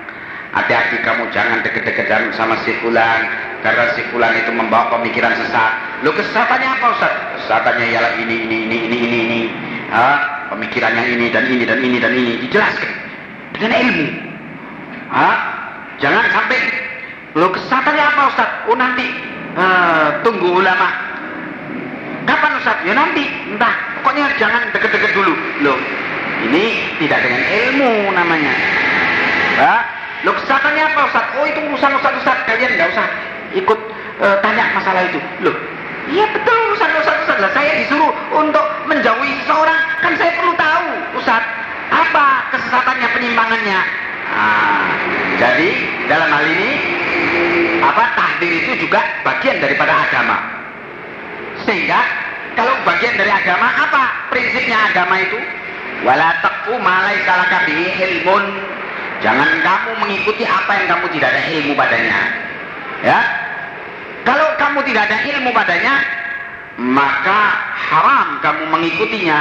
[SPEAKER 1] hati-hati kamu jangan deket-deketan sama si fulan karena si fulan itu membawa pemikiran sesat lo kesesatannya apa Ustaz? kesesatannya ialah ini, ini, ini, ini, ini, ini ha? pemikiran yang ini dan ini dan ini dan ini dijelaskan dengan ilmu ha? jangan sampai lo kesesatannya apa Ustaz? oh nanti uh, tunggu ulama Kapan Ustaz? Ya nanti, entah. Pokoknya jangan deket-deket dulu. Loh, ini tidak dengan ilmu namanya. Ya? Loh kesehatannya apa Ustaz? Oh itu urusan Ustaz Ustaz. Kalian nggak usah ikut uh, tanya masalah itu. Loh, iya betul urusan Ustaz Ustaz. Lah saya disuruh untuk menjauhi seseorang. Kan saya perlu tahu Ustaz. Apa kesesatannya, penyimpangannya? Nah, jadi dalam hal ini apa tahdir itu juga bagian daripada agama. Sehingga kalau bagian dari agama apa prinsipnya agama itu? Wala taqfu ma laka ilmun. Jangan kamu mengikuti apa yang kamu tidak ada ilmu padanya. Ya. Kalau kamu tidak ada ilmu padanya, maka haram kamu mengikutinya.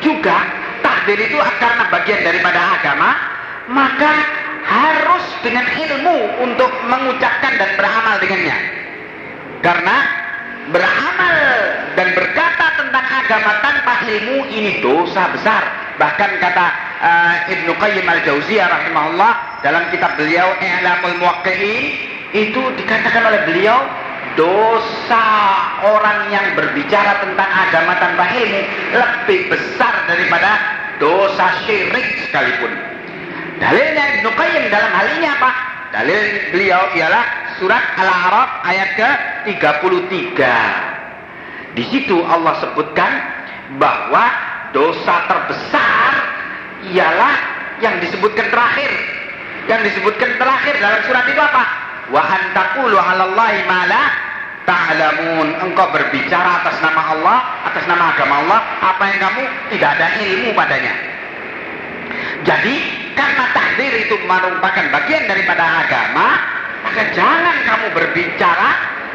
[SPEAKER 1] Juga takdir itu karena bagian daripada agama, maka harus dengan ilmu untuk mengucapkan dan beramal dengannya. Karena beramal dan berkata tentang agama tanpa ilmu ini dosa besar. Bahkan kata uh, Ibnu Qayyim al-Jauziyah rahimahullah dalam kitab beliau I'lamul Muwaqqi'in itu dikatakan oleh beliau dosa orang yang berbicara tentang agama tanpa ilmu lebih besar daripada dosa syirik sekalipun. Dalilnya Ibnu Qayyim dalam hal ini apa? Dalil beliau ialah surat Al-A'raf ayat ke-33. Di situ Allah sebutkan bahwa dosa terbesar ialah yang disebutkan terakhir. Yang disebutkan terakhir dalam surat itu apa? Wa antakulu 'alallahi ma la ta'lamun. Engkau berbicara atas nama Allah, atas nama agama Allah, apa yang kamu tidak ada ilmu padanya. Jadi karena takdir itu merupakan bagian daripada agama, maka jangan kamu berbicara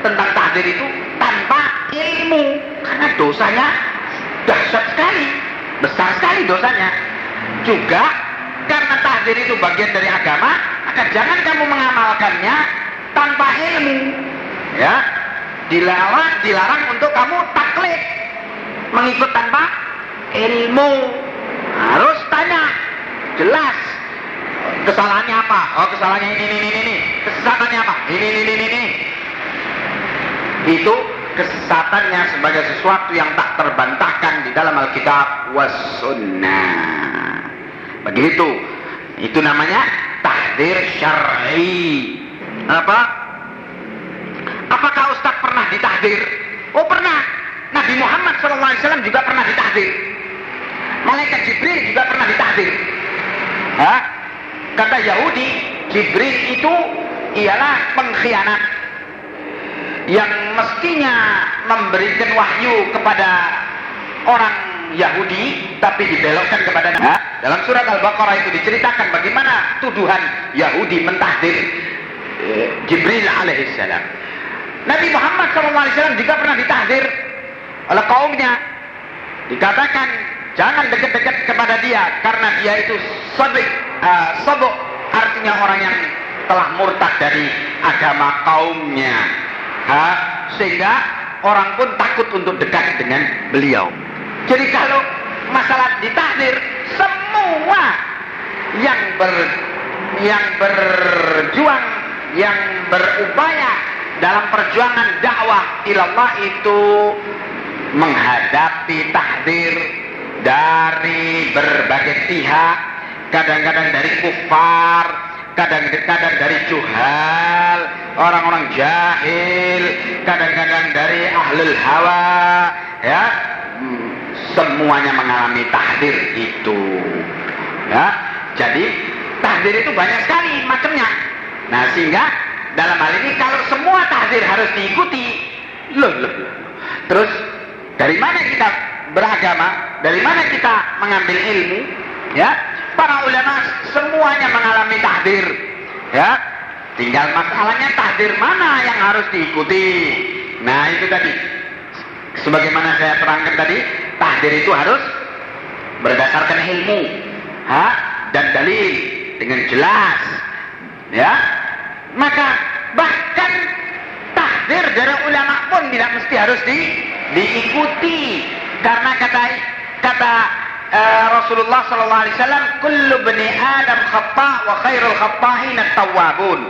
[SPEAKER 1] tentang takdir itu tanpa ilmu, karena dosanya dahsyat sekali, besar sekali dosanya. Juga karena takdir itu bagian dari agama, maka jangan kamu mengamalkannya tanpa ilmu. Ya, dilarang, dilarang untuk kamu taklid, mengikut tanpa ilmu. Harus tanya, jelas kesalahannya apa? Oh kesalahannya ini ini ini ini. Kesesatannya apa? Ini ini ini ini. Itu kesesatannya sebagai sesuatu yang tak terbantahkan di dalam Alkitab was sunnah. Begitu. Itu namanya tahdir syar'i. Apa? Apakah Ustaz pernah ditahdir? Oh pernah. Nabi Muhammad SAW juga pernah ditahdir. Malaikat Jibril juga pernah ditahdir. Hah? Kata Yahudi, Jibril itu ialah pengkhianat yang mestinya memberikan wahyu kepada orang Yahudi tapi dibelokkan kepada nah, dalam surat Al-Baqarah itu diceritakan bagaimana tuduhan Yahudi mentahdir eh, Jibril alaihissalam. Nabi Muhammad SAW juga pernah ditahdir oleh kaumnya. Dikatakan jangan dekat-dekat kepada dia karena dia itu sabik, uh, sabuk artinya orang yang telah murtad dari agama kaumnya. Ha? Sehingga orang pun takut untuk dekat dengan beliau. Jadi kalau masalah ditahdir, semua yang ber yang berjuang, yang berupaya dalam perjuangan dakwah ilallah itu menghadapi tahdir dari berbagai pihak, kadang-kadang dari kufar, kadang-kadang dari juhal, orang-orang jahil, kadang-kadang dari ahlul hawa, ya, hmm, semuanya mengalami tahdir itu, ya. Jadi tahdir itu banyak sekali macamnya. Nah sehingga dalam hal ini kalau semua tahdir harus diikuti, loh, loh, loh. Terus dari mana kita beragama? Dari mana kita mengambil ilmu? Ya, para ulama semuanya mengalami tahdir. Ya, tinggal masalahnya tahdir mana yang harus diikuti. Nah itu tadi, sebagaimana saya terangkan tadi, tahdir itu harus berdasarkan ilmu, ha? dan dalil dengan jelas. Ya, maka bahkan tahdir dari ulama pun tidak mesti harus di, diikuti karena kata kata uh, Rasulullah sallallahu alaihi wasallam kullu bani adam khata wa khairul khata'in at-tawwabun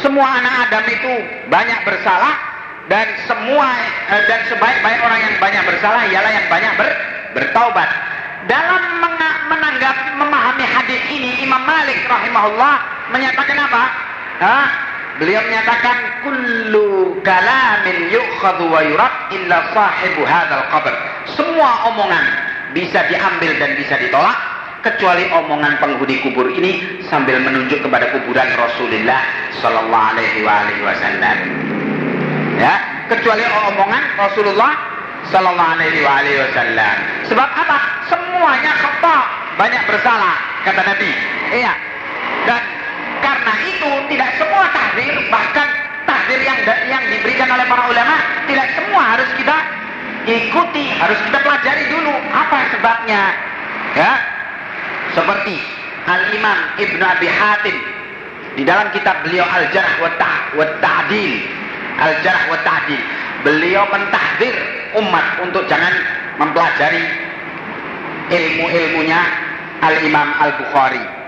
[SPEAKER 1] semua anak Adam itu banyak bersalah dan semua eh, dan sebaik-baik orang yang banyak bersalah ialah yang banyak ber, bertaubat. Dalam menanggapi memahami hadis ini Imam Malik rahimahullah menyatakan apa? Hah? Beliau menyatakan kullu kalamin yu'khadhu wa yurad illa sahibu hadzal qabr. Semua omongan bisa diambil dan bisa ditolak kecuali omongan penghuni kubur ini sambil menunjuk kepada kuburan Rasulullah sallallahu alaihi wasallam. Ya, kecuali omongan Rasulullah sallallahu alaihi wasallam. Sebab apa? Semuanya khata, banyak bersalah kata Nabi. Iya. Dan karena itu tidak semua tahdir bahkan tahdir yang yang diberikan oleh para ulama tidak semua harus kita ikuti, harus kita pelajari dulu apa sebabnya. Ya. Seperti Al-Imam Ibnu Abi Hatim di dalam kitab beliau Al-Jarh wa Ta'dil. Al-Jarh wa Ta'dil. Beliau mentahdir umat untuk jangan mempelajari ilmu-ilmunya Al-Imam Al-Bukhari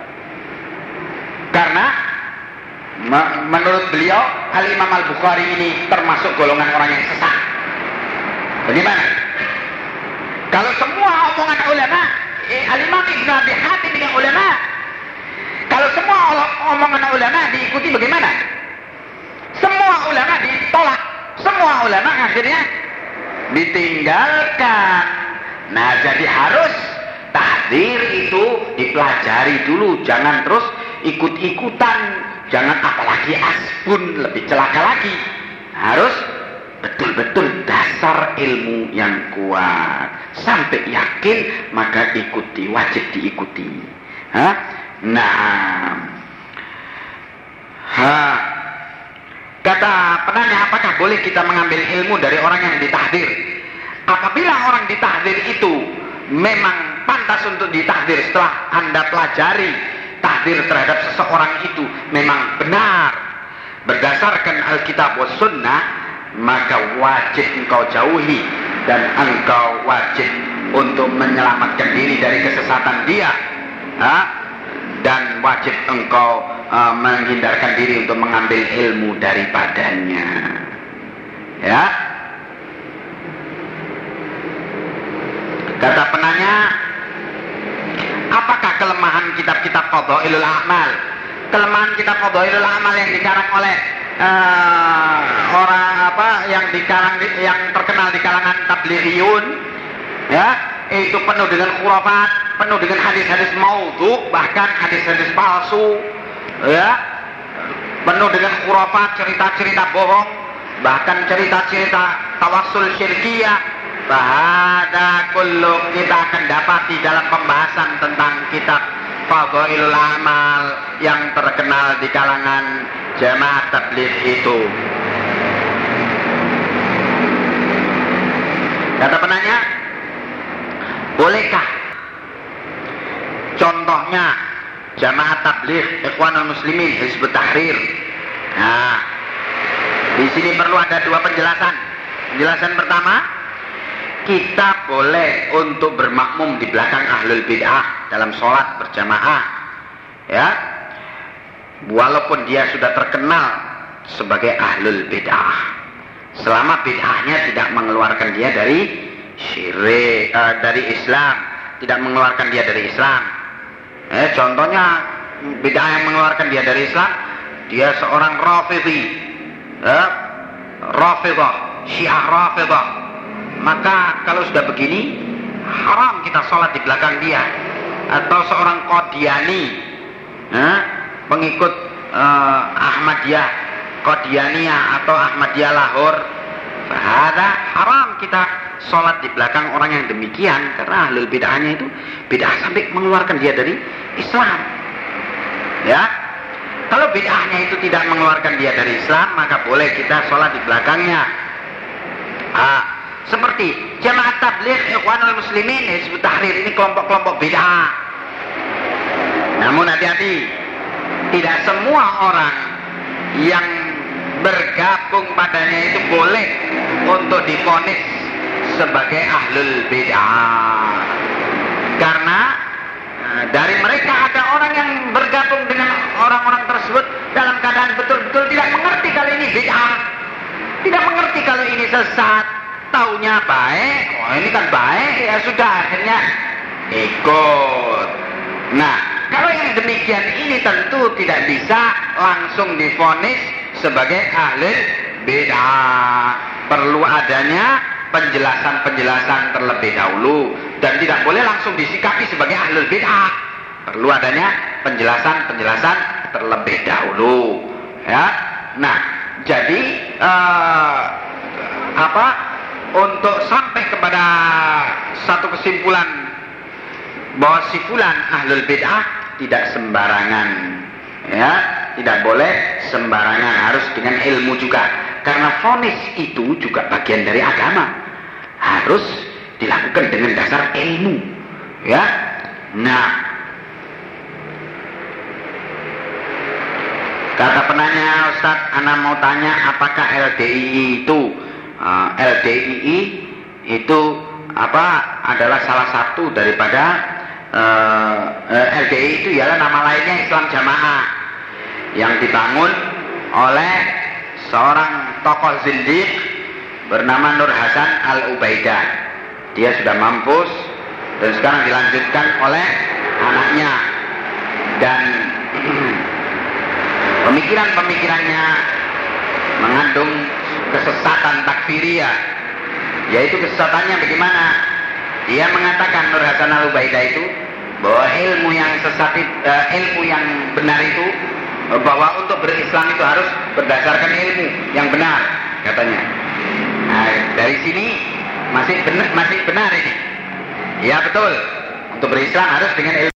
[SPEAKER 1] karena menurut beliau Al-Imam Al-Bukhari ini termasuk golongan orang yang sesat. Bagaimana? Kalau semua omongan ulama, eh, Al-Imam Ibn Abi Hatim ini ulama. Kalau semua omongan ulama diikuti bagaimana? Semua ulama ditolak. Semua ulama akhirnya ditinggalkan. Nah, jadi harus tahdir itu dipelajari dulu, jangan terus ikut-ikutan, jangan apalagi asbun lebih celaka lagi. Harus betul-betul dasar ilmu yang kuat. Sampai yakin maka ikuti, wajib diikuti. Hah? Nah. Ha. Kata penanya, apakah boleh kita mengambil ilmu dari orang yang ditahdir? Apabila orang ditahdir itu memang pantas untuk ditahdir setelah Anda pelajari takdir terhadap seseorang itu memang benar. Berdasarkan Alkitab wa Sunnah maka wajib engkau jauhi dan engkau wajib untuk menyelamatkan diri dari kesesatan dia. Ha? dan wajib engkau uh, menghindarkan diri untuk mengambil ilmu daripadanya. Ya? Kata penanya Apakah kelemahan kitab-kitab Fadhailul Amal? Kelemahan kitab Fadhailul Amal yang dikarang oleh uh, orang apa yang dikarang yang terkenal di kalangan tablighiyun ya, itu penuh dengan khurafat, penuh dengan hadis-hadis maudhu, bahkan hadis-hadis palsu, ya. Penuh dengan khurafat, cerita-cerita bohong, bahkan cerita-cerita tawassul syirkiyah Bahada kullu kita akan dapati dalam pembahasan tentang kitab Fadhailul Amal yang terkenal di kalangan jemaah tabligh itu. Kata penanya, bolehkah contohnya jamaah tabligh Ikhwanul Muslimin Hizbut Tahrir. Nah, di sini perlu ada dua penjelasan. Penjelasan pertama, kita boleh untuk bermakmum di belakang ahlul bid'ah dalam sholat berjamaah ya. Walaupun dia sudah terkenal sebagai ahlul bid'ah. Selama bid'ahnya tidak mengeluarkan dia dari syirik uh, dari Islam tidak mengeluarkan dia dari Islam. Eh, contohnya bid'ah yang mengeluarkan dia dari Islam dia seorang rafidhi eh, rafidah syiah rafidah maka kalau sudah begini haram kita sholat di belakang dia. Atau seorang kodiani eh, pengikut eh, Ahmadiyah Qadianiyah atau Ahmadiyah Lahore ada haram kita sholat di belakang orang yang demikian. Karena ahlul bid'ahnya itu bid'ah sampai mengeluarkan dia dari Islam. Ya? Kalau bid'ahnya itu tidak mengeluarkan dia dari Islam maka boleh kita sholat di belakangnya. Ah, seperti jamaah tabligh ikhwanul muslimin Hizbut Tahrir ini kelompok-kelompok beda. Namun hati-hati, tidak semua orang yang bergabung padanya itu boleh untuk difonis sebagai ahlul bid'ah. Karena eh, dari mereka ada orang yang bergabung dengan orang-orang tersebut dalam keadaan betul-betul tidak mengerti kali ini bid'ah. Tidak mengerti sesat, taunya baik, oh ini kan baik, ya sudah akhirnya ikut. Nah, kalau yang demikian ini tentu tidak bisa langsung difonis sebagai ahli beda. Perlu adanya penjelasan-penjelasan terlebih dahulu dan tidak boleh langsung disikapi sebagai ahli bid'ah. Perlu adanya penjelasan-penjelasan terlebih dahulu. Ya. Nah, jadi uh, apa? Untuk sampai kepada satu kesimpulan bahwa si fulan ahlul bid'ah tidak sembarangan. Ya, tidak boleh sembarangan, harus dengan ilmu juga. Karena fonis itu juga bagian dari agama. Harus dilakukan dengan dasar ilmu. Ya. Nah, kata penanya Ustaz, Ana mau tanya apakah LDII itu uh, LDII itu apa adalah salah satu daripada uh, uh, LDII itu ialah nama lainnya Islam Jamaah yang dibangun oleh seorang tokoh zindik bernama Nur Hasan Al Ubaidah. Dia sudah mampus dan sekarang dilanjutkan oleh anaknya dan pemikiran-pemikirannya mengandung kesesatan takfiriyah yaitu kesesatannya bagaimana dia mengatakan Nur Hasan Al itu bahwa ilmu yang sesat uh, ilmu yang benar itu bahwa untuk berislam itu harus berdasarkan ilmu yang benar katanya. Nah, dari sini masih benar, masih benar ini. Ya betul. Untuk berislam harus dengan ilmu